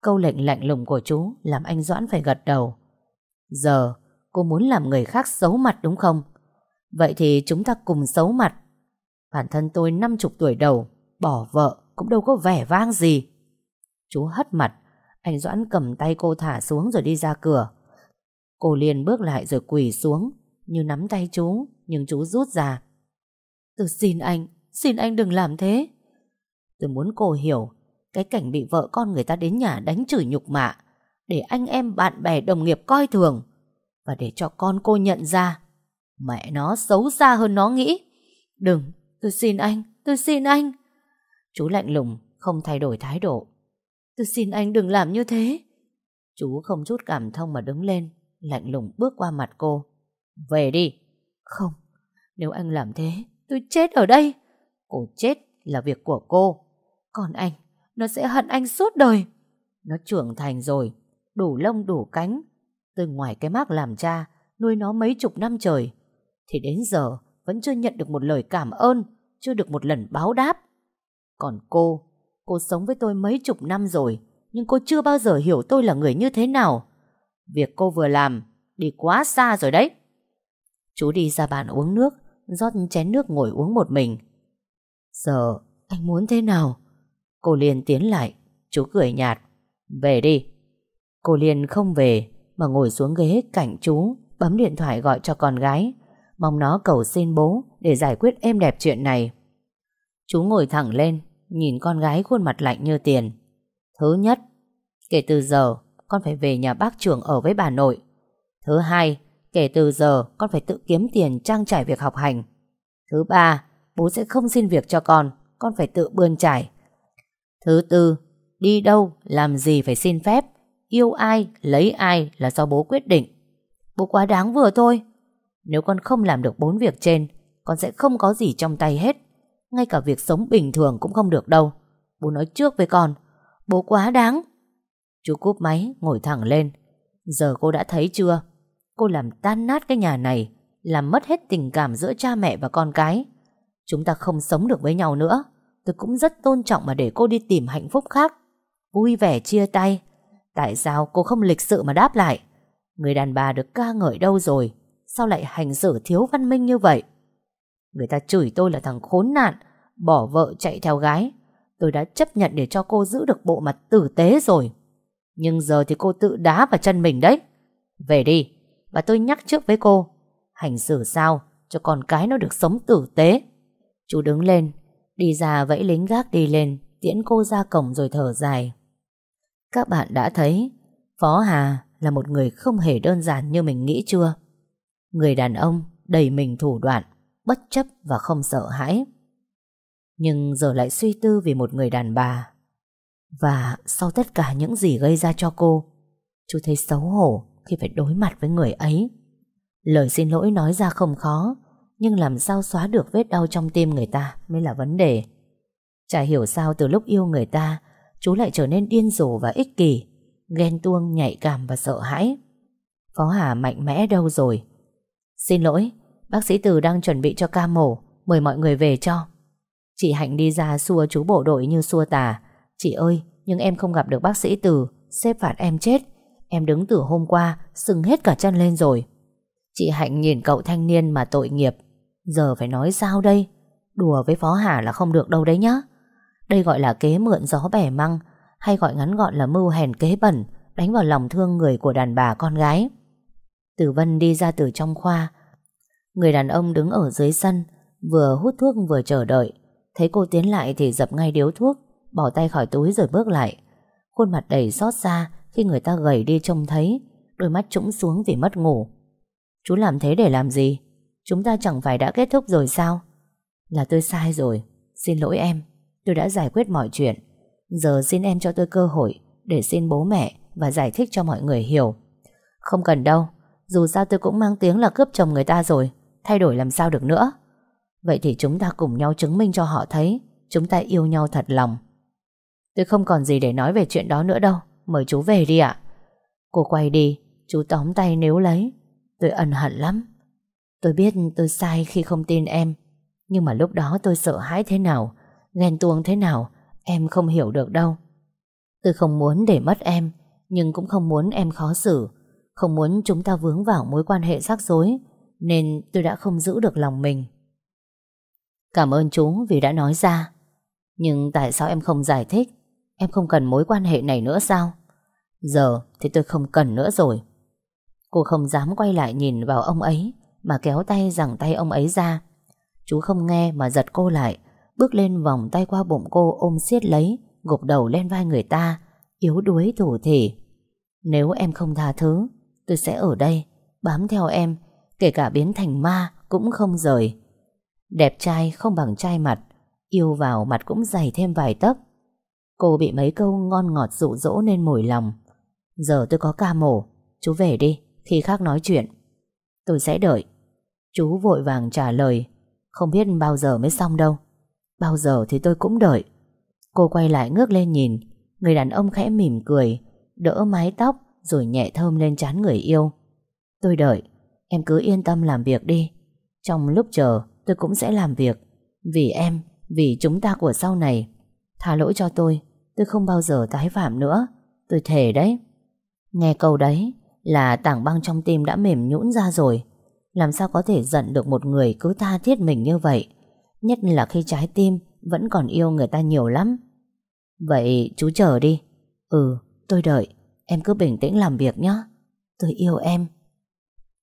Câu lệnh lạnh lùng của chú Làm anh Doãn phải gật đầu. Giờ cô muốn làm người khác xấu mặt, đúng không? Vậy thì chúng ta cùng xấu mặt. Bản thân tôi năm chục tuổi đầu, Bỏ vợ cũng đâu có vẻ vang gì. Chú hất mặt Anh Doãn cầm tay cô thả xuống rồi đi ra cửa. Cô liền bước lại rồi quỳ xuống Như nắm tay chú Nhưng chú rút ra. Tôi xin anh, xin anh đừng làm thế. Tôi muốn cô hiểu Cái cảnh bị vợ con người ta đến nhà đánh chửi nhục mạ Để anh em bạn bè đồng nghiệp coi thường Và để cho con cô nhận ra Mẹ nó xấu xa hơn nó nghĩ. Đừng, tôi xin anh, tôi xin anh. Chú lạnh lùng Không thay đổi thái độ. Tôi xin anh đừng làm như thế. Chú không chút cảm thông mà đứng lên Lạnh lùng bước qua mặt cô. Về đi. Không, nếu anh làm thế Tôi chết ở đây. Cô chết là việc của cô. Còn anh, nó sẽ hận anh suốt đời. Nó trưởng thành rồi Đủ lông đủ cánh. Tôi ngoài cái mác làm cha Nuôi nó mấy chục năm trời. Thì đến giờ vẫn chưa nhận được một lời cảm ơn Chưa được một lần báo đáp. Còn cô Cô sống với tôi mấy chục năm rồi Nhưng cô chưa bao giờ hiểu tôi là người như thế nào Việc cô vừa làm Đi quá xa rồi đấy Chú đi ra bàn uống nước rót chén nước ngồi uống một mình. Giờ anh muốn thế nào? Cô Liên tiến lại, chú cười nhạt. Về đi. Cô Liên không về, mà ngồi xuống ghế cạnh chú, bấm điện thoại gọi cho con gái. Mong nó cầu xin bố, để giải quyết êm đẹp chuyện này. Chú ngồi thẳng lên, nhìn con gái khuôn mặt lạnh như tiền. Thứ nhất, kể từ giờ con phải về nhà bác trưởng ở với bà nội. Thứ hai, kể từ giờ con phải tự kiếm tiền trang trải việc học hành. Thứ ba, bố sẽ không xin việc cho con, con phải tự bươn trải. Thứ tư, đi đâu, làm gì phải xin phép, yêu ai, lấy ai là do bố quyết định. Bố quá đáng vừa thôi. Nếu con không làm được bốn việc trên, con sẽ không có gì trong tay hết. Ngay cả việc sống bình thường cũng không được đâu. Bố nói trước với con, bố quá đáng. Chú cúp máy, ngồi thẳng lên. Giờ cô đã thấy chưa? Cô làm tan nát cái nhà này, làm mất hết tình cảm giữa cha mẹ và con cái. Chúng ta không sống được với nhau nữa. Tôi cũng rất tôn trọng mà để cô đi tìm hạnh phúc khác. Vui vẻ chia tay. Tại sao cô không lịch sự mà đáp lại? Người đàn bà được ca ngợi đâu rồi? Sao lại hành xử thiếu văn minh như vậy? Người ta chửi tôi là thằng khốn nạn, bỏ vợ chạy theo gái. Tôi đã chấp nhận để cho cô giữ được bộ mặt tử tế rồi. Nhưng giờ thì cô tự đá vào chân mình đấy. Về đi, và tôi nhắc trước với cô. Hành xử sao cho con cái nó được sống tử tế. Chú đứng lên, đi ra vẫy lính gác đi lên, tiễn cô ra cổng rồi thở dài. Các bạn đã thấy, Phó Hà là một người không hề đơn giản như mình nghĩ chưa? Người đàn ông đầy mình thủ đoạn, bất chấp và không sợ hãi. Nhưng giờ lại suy tư vì một người đàn bà. Và sau tất cả những gì gây ra cho cô, chú thấy xấu hổ khi phải đối mặt với người ấy. Lời xin lỗi nói ra không khó, nhưng làm sao xóa được vết đau trong tim người ta mới là vấn đề. Chả hiểu sao từ lúc yêu người ta, chú lại trở nên điên rồ và ích kỷ, ghen tuông, nhạy cảm và sợ hãi. Phó Hà mạnh mẽ đâu rồi? Xin lỗi, bác sĩ Từ đang chuẩn bị cho ca mổ, mời mọi người về cho. Chị Hạnh đi ra xua chú bộ đội như xua tà. Chị ơi, nhưng em không gặp được bác sĩ Từ, xếp phạt em chết. Em đứng từ hôm qua, sưng hết cả chân lên rồi. Chị Hạnh nhìn cậu thanh niên mà tội nghiệp. Giờ phải nói sao đây? Đùa với Phó Hà là không được đâu đấy nhá. Đây gọi là kế mượn gió bẻ măng, hay gọi ngắn gọn là mưu hèn kế bẩn, đánh vào lòng thương người của đàn bà con gái. Tử Vân đi ra từ trong khoa. Người đàn ông đứng ở dưới sân, vừa hút thuốc vừa chờ đợi. Thấy cô tiến lại thì dập ngay điếu thuốc, bỏ tay khỏi túi rồi bước lại. Khuôn mặt đầy xót xa khi người ta gầy đi trông thấy, đôi mắt trũng xuống vì mất ngủ. Chú làm thế để làm gì? Chúng ta chẳng phải đã kết thúc rồi sao? Là tôi sai rồi, xin lỗi em. Tôi đã giải quyết mọi chuyện. Giờ xin em cho tôi cơ hội để xin bố mẹ và giải thích cho mọi người hiểu. Không cần đâu, dù sao tôi cũng mang tiếng là cướp chồng người ta rồi, thay đổi làm sao được nữa. Vậy thì chúng ta cùng nhau chứng minh cho họ thấy chúng ta yêu nhau thật lòng. Tôi không còn gì để nói về chuyện đó nữa đâu, mời chú về đi ạ. Cô quay đi, chú tóm tay nếu lấy. Tôi ân hận lắm. Tôi biết tôi sai khi không tin em, nhưng mà lúc đó tôi sợ hãi thế nào, ghen tuông thế nào, em không hiểu được đâu. Tôi không muốn để mất em, nhưng cũng không muốn em khó xử, không muốn chúng ta vướng vào mối quan hệ rắc rối, nên tôi đã không giữ được lòng mình. Cảm ơn chú vì đã nói ra. Nhưng tại sao em không giải thích? Em không cần mối quan hệ này nữa sao? Giờ thì tôi không cần nữa rồi. Cô không dám quay lại nhìn vào ông ấy mà kéo tay giằng tay ông ấy ra. Chú không nghe mà giật cô lại, bước lên vòng tay qua bụng cô ôm siết lấy, gục đầu lên vai người ta, yếu đuối thủ thỉ Nếu em không tha thứ, tôi sẽ ở đây, bám theo em, kể cả biến thành ma cũng không rời. Đẹp trai không bằng trai mặt, yêu vào mặt cũng dày thêm vài tấc. Cô bị mấy câu ngon ngọt dụ dỗ nên mồi lòng. Giờ tôi có ca mổ, chú về đi, khi khác nói chuyện. Tôi sẽ đợi. Chú vội vàng trả lời, không biết bao giờ mới xong đâu. Bao giờ thì tôi cũng đợi. Cô quay lại ngước lên nhìn, người đàn ông khẽ mỉm cười, đỡ mái tóc rồi nhẹ thơm lên trán người yêu. Tôi đợi, em cứ yên tâm làm việc đi. Trong lúc chờ, tôi cũng sẽ làm việc. Vì em, vì chúng ta của sau này. Tha lỗi cho tôi, tôi không bao giờ tái phạm nữa. Tôi thề đấy. Nghe câu đấy là tảng băng trong tim đã mềm nhũn ra rồi. Làm sao có thể giận được một người cứ tha thiết mình như vậy? Nhất là khi trái tim vẫn còn yêu người ta nhiều lắm. Vậy chú chờ đi. Ừ, tôi đợi. Em cứ bình tĩnh làm việc nhé. Tôi yêu em.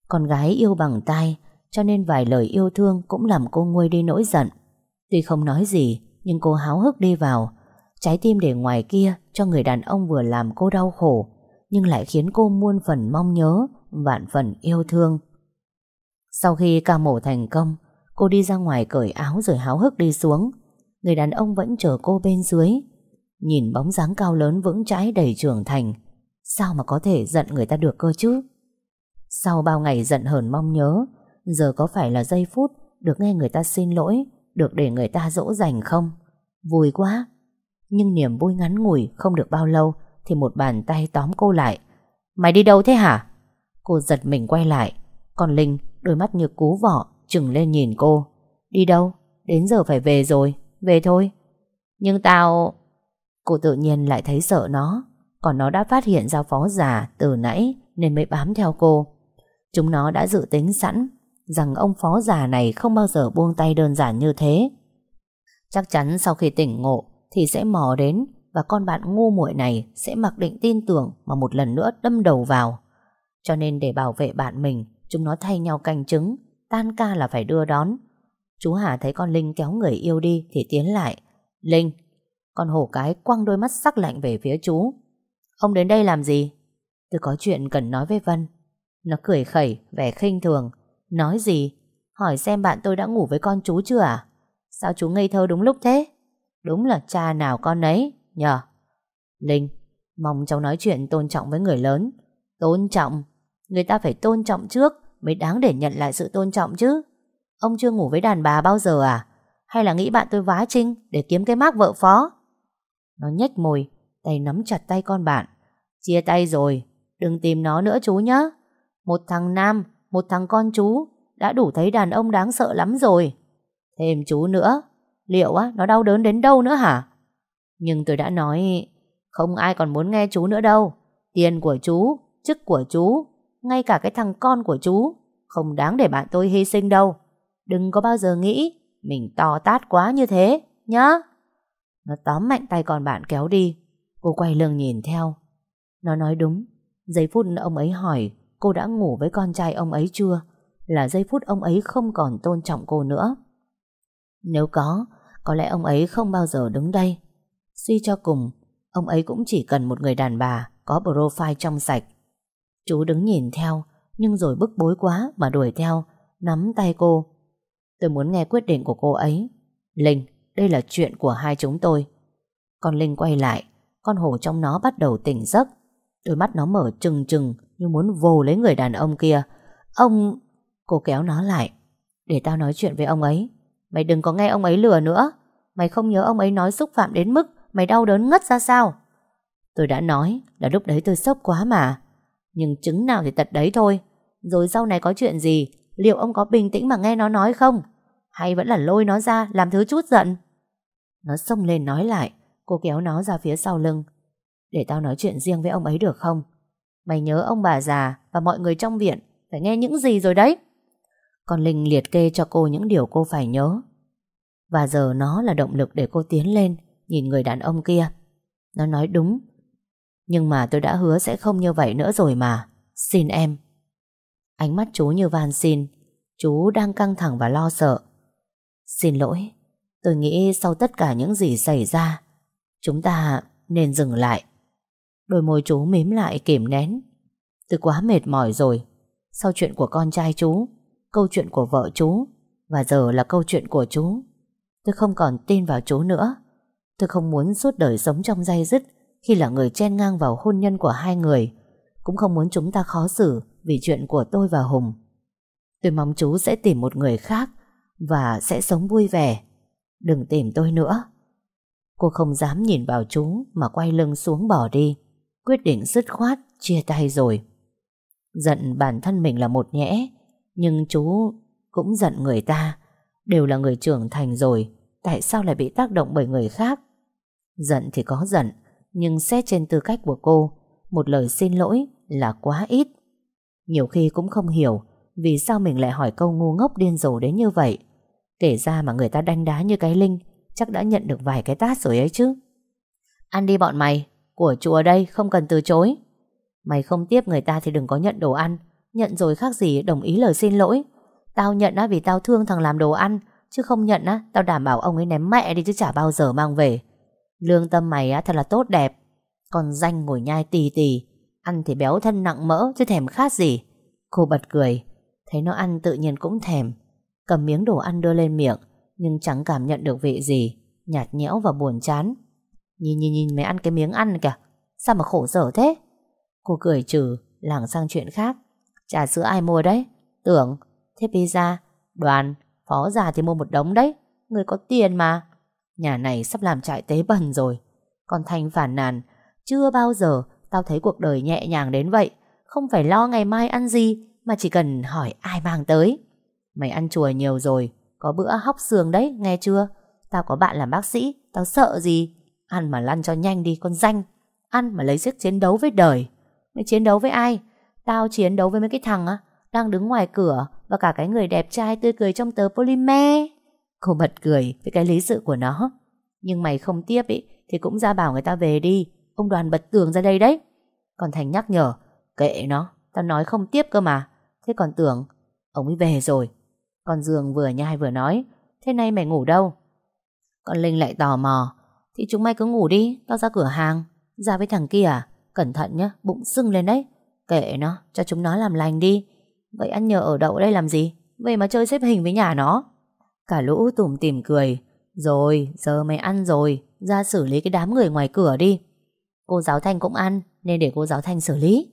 Con gái yêu bằng tay cho nên vài lời yêu thương cũng làm cô nguôi đi nỗi giận. Tuy không nói gì, nhưng cô háo hức đi vào. Trái tim để ngoài kia cho người đàn ông vừa làm cô đau khổ, nhưng lại khiến cô muôn phần mong nhớ, vạn phần yêu thương. Sau khi ca mổ thành công, cô đi ra ngoài cởi áo rồi háo hức đi xuống. Người đàn ông vẫn chờ cô bên dưới. Nhìn bóng dáng cao lớn vững chãi đầy trưởng thành, sao mà có thể giận người ta được cơ chứ? Sau bao ngày giận hờn mong nhớ, giờ có phải là giây phút được nghe người ta xin lỗi, được để người ta dỗ dành không? Vui quá! Nhưng niềm vui ngắn ngủi không được bao lâu thì một bàn tay tóm cô lại. Mày đi đâu thế hả? Cô giật mình quay lại. Còn Linh, đôi mắt như cú vỏ, trừng lên nhìn cô. Đi đâu? Đến giờ phải về rồi. Về thôi. Nhưng tao... Cô tự nhiên lại thấy sợ nó. Còn nó đã phát hiện ra phó già từ nãy nên mới bám theo cô. Chúng nó đã dự tính sẵn rằng ông phó già này không bao giờ buông tay đơn giản như thế. Chắc chắn sau khi tỉnh ngộ thì sẽ mò đến và con bạn ngu muội này sẽ mặc định tin tưởng mà một lần nữa đâm đầu vào. Cho nên để bảo vệ bạn mình, chúng nó thay nhau canh chứng, tan ca là phải đưa đón. Chú Hà thấy con Linh kéo người yêu đi thì tiến lại. Linh, con hổ cái quăng đôi mắt sắc lạnh về phía chú. Ông đến đây làm gì? Tôi có chuyện cần nói với Vân. Nó cười khẩy, vẻ khinh thường. Nói gì? Hỏi xem bạn tôi đã ngủ với con chú chưa à? Sao chú ngây thơ đúng lúc thế? Đúng là cha nào con ấy, nhờ. Linh, mong cháu nói chuyện tôn trọng với người lớn. Tôn trọng? Người ta phải tôn trọng trước mới đáng để nhận lại sự tôn trọng chứ. Ông chưa ngủ với đàn bà bao giờ à? Hay là nghĩ bạn tôi vá trinh để kiếm cái mác vợ phó? Nó nhếch môi, tay nắm chặt tay con bạn. Chia tay rồi, đừng tìm nó nữa chú nhé. Một thằng nam, một thằng con chú đã đủ thấy đàn ông đáng sợ lắm rồi. Thêm chú nữa, liệu á nó đau đớn đến đâu nữa hả? Nhưng tôi đã nói không ai còn muốn nghe chú nữa đâu. Tiền của chú, chức của chú, ngay cả cái thằng con của chú không đáng để bạn tôi hy sinh đâu. Đừng có bao giờ nghĩ mình to tát quá như thế, nhá. Nó tóm mạnh tay con bạn kéo đi. Cô quay lưng nhìn theo. Nó nói đúng. Giây phút ông ấy hỏi cô đã ngủ với con trai ông ấy chưa là giây phút ông ấy không còn tôn trọng cô nữa. Nếu có, có lẽ ông ấy không bao giờ đứng đây. Suy cho cùng, ông ấy cũng chỉ cần một người đàn bà có profile trong sạch. Chú đứng nhìn theo, nhưng rồi bức bối quá mà đuổi theo, nắm tay cô. Tôi muốn nghe quyết định của cô ấy. Linh, đây là chuyện của hai chúng tôi. Con Linh quay lại, con hổ trong nó bắt đầu tỉnh giấc. Đôi mắt nó mở trừng trừng như muốn vồ lấy người đàn ông kia. Ông... Cô kéo nó lại. Để tao nói chuyện với ông ấy. Mày đừng có nghe ông ấy lừa nữa. Mày không nhớ ông ấy nói xúc phạm đến mức mày đau đớn ngất ra sao? Tôi đã nói là lúc đấy tôi sốc quá mà. Nhưng chứng nào thì tật đấy thôi. Rồi sau này có chuyện gì, liệu ông có bình tĩnh mà nghe nó nói không? Hay vẫn là lôi nó ra làm thứ chút giận? Nó xông lên nói lại, cô kéo nó ra phía sau lưng. Để tao nói chuyện riêng với ông ấy được không? Mày nhớ ông bà già và mọi người trong viện phải nghe những gì rồi đấy. Còn Linh liệt kê cho cô những điều cô phải nhớ. Và giờ nó là động lực để cô tiến lên, nhìn người đàn ông kia. Nó nói đúng. Nhưng mà tôi đã hứa sẽ không như vậy nữa rồi mà. Xin em. Ánh mắt chú như van xin. Chú đang căng thẳng và lo sợ. Xin lỗi. Tôi nghĩ sau tất cả những gì xảy ra, chúng ta nên dừng lại. Đôi môi chú mím lại kìm nén. Tôi quá mệt mỏi rồi. Sau chuyện của con trai chú, câu chuyện của vợ chú, và giờ là câu chuyện của chú. Tôi không còn tin vào chú nữa. Tôi không muốn suốt đời sống trong dây dứt khi là người chen ngang vào hôn nhân của hai người. Cũng không muốn chúng ta khó xử vì chuyện của tôi và Hùng. Tôi mong chú sẽ tìm một người khác và sẽ sống vui vẻ. Đừng tìm tôi nữa. Cô không dám nhìn vào chú mà quay lưng xuống bỏ đi. Quyết định dứt khoát, chia tay rồi. Giận bản thân mình là một nhẽ, nhưng chú cũng giận người ta. Đều là người trưởng thành rồi, tại sao lại bị tác động bởi người khác? Giận thì có giận, nhưng xét trên tư cách của cô, một lời xin lỗi là quá ít. Nhiều khi cũng không hiểu vì sao mình lại hỏi câu ngu ngốc điên rồ đến như vậy. Kể ra mà người ta đanh đá như cái Linh chắc đã nhận được vài cái tát rồi ấy chứ. Ăn đi bọn mày, của chùa đây không cần từ chối. Mày không tiếp người ta thì đừng có nhận đồ ăn. Nhận rồi khác gì đồng ý lời xin lỗi. Tao nhận á vì tao thương thằng làm đồ ăn, Chứ không nhận á, Tao đảm bảo ông ấy ném mẹ đi chứ chả bao giờ mang về Lương tâm mày á thật là tốt đẹp Còn danh ngồi nhai tì tì, Ăn thì béo thân nặng mỡ chứ thèm khát gì Cô bật cười, Thấy nó ăn tự nhiên cũng thèm Cầm miếng đồ ăn đưa lên miệng, Nhưng chẳng cảm nhận được vị gì Nhạt nhẽo và buồn chán Nhìn nhìn nhìn mày ăn cái miếng ăn kìa. Sao mà khổ sở thế? Cô cười trừ, lảng sang chuyện khác. Trà sữa ai mua đấy. Tưởng, Thế pizza Đoàn, Phó già thì mua một đống đấy. Người có tiền mà. Nhà này sắp làm trại tế bần rồi. Còn Thanh phản nàn, Chưa bao giờ tao thấy cuộc đời nhẹ nhàng đến vậy. Không phải lo ngày mai ăn gì, Mà chỉ cần hỏi ai mang tới. Mày ăn chùa nhiều rồi, Có bữa hóc xương đấy, nghe chưa? Tao có bạn làm bác sĩ, Tao sợ gì? Ăn mà lăn cho nhanh đi, con danh. Ăn mà lấy sức chiến đấu với đời. Mày chiến đấu với ai? Tao chiến đấu với mấy cái thằng á, Đang đứng ngoài cửa Và cả cái người đẹp trai tươi cười trong tờ polymer. Cô bật cười với cái lý sự của nó. Nhưng mày không tiếp ý, Thì cũng ra bảo người ta về đi. Ông đoàn bật tường ra đây đấy. Còn Thành nhắc nhở, Kệ nó, Tao nói không tiếp cơ mà. Thế còn tưởng, Ông ấy về rồi. Còn Dương vừa nhai vừa nói, Thế nay mày ngủ đâu? Còn Linh lại tò mò thì chúng mày cứ ngủ đi, Tao ra cửa hàng. Ra với thằng kia à? Cẩn thận nhá, Bụng sưng lên đấy. Kệ nó, Cho chúng nó làm lành đi. Vậy ăn nhờ ở đậu đây làm gì? Vậy mà chơi xếp hình với nhà nó. Cả lũ tủm tìm cười. Rồi, giờ mày ăn rồi. Ra xử lý cái đám người ngoài cửa đi. Cô giáo Thanh cũng ăn, Nên để cô giáo Thanh xử lý.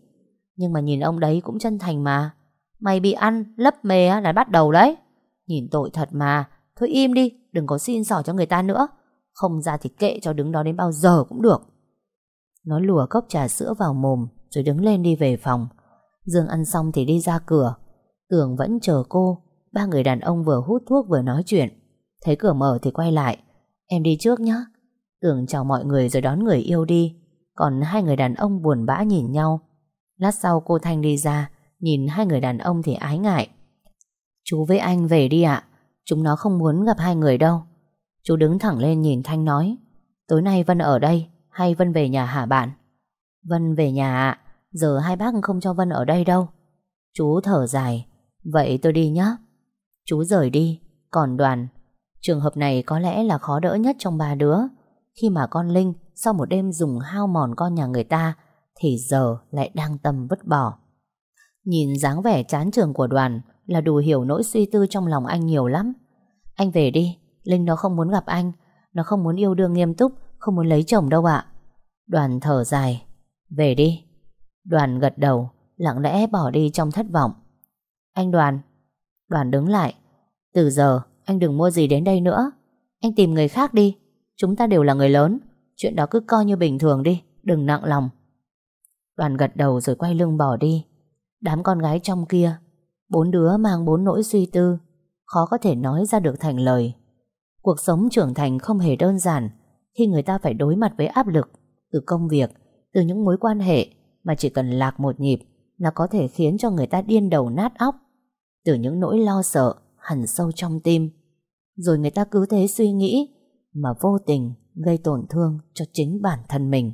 Nhưng mà nhìn ông đấy cũng chân thành mà. Mày bị ăn, lấp mề là bắt đầu đấy. Nhìn tội thật mà. Thôi im đi, đừng có xin xỏ cho người ta nữa. Không ra thì kệ cho đứng đó đến bao giờ cũng được. Nó lùa cốc trà sữa vào mồm, Rồi đứng lên đi về phòng. Dương ăn xong thì đi ra cửa. Tưởng vẫn chờ cô. Ba người đàn ông vừa hút thuốc vừa nói chuyện. Thấy cửa mở thì quay lại. Em đi trước nhé Tưởng chào mọi người rồi đón người yêu đi. Còn hai người đàn ông buồn bã nhìn nhau. Lát sau cô Thanh đi ra, Nhìn hai người đàn ông thì ái ngại. Chú với anh về đi ạ. Chúng nó không muốn gặp hai người đâu. Chú đứng thẳng lên nhìn Thanh nói, Tối nay Vân ở đây Hay Vân về nhà hả bạn? Vân về nhà ạ, Giờ hai bác không cho Vân ở đây đâu. Chú thở dài, Vậy tôi đi nhé Chú rời đi, Còn đoàn, Trường hợp này có lẽ là khó đỡ nhất trong ba đứa. Khi mà con Linh Sau một đêm dùng hao mòn con nhà người ta Thì giờ lại đang tâm vứt bỏ. Nhìn dáng vẻ chán trường của đoàn Là đủ hiểu nỗi suy tư trong lòng anh nhiều lắm. Anh về đi Linh nó không muốn gặp anh, Nó không muốn yêu đương nghiêm túc, Không muốn lấy chồng đâu ạ. Đoàn thở dài. Về đi. Đoàn gật đầu, Lặng lẽ bỏ đi trong thất vọng. Anh Đoàn. Đoàn đứng lại. Từ giờ, anh đừng mua gì đến đây nữa. Anh tìm người khác đi. Chúng ta đều là người lớn. Chuyện đó cứ coi như bình thường đi. Đừng nặng lòng. Đoàn gật đầu rồi quay lưng bỏ đi. Đám con gái trong kia. Bốn đứa mang bốn nỗi suy tư. Khó có thể nói ra được thành lời. Cuộc sống trưởng thành không hề đơn giản. Khi người ta phải đối mặt với áp lực Từ công việc, Từ những mối quan hệ Mà chỉ cần lạc một nhịp Là có thể khiến cho người ta điên đầu nát óc. Từ những nỗi lo sợ Hẳn sâu trong tim. Rồi người ta cứ thế suy nghĩ Mà vô tình gây tổn thương cho chính bản thân mình.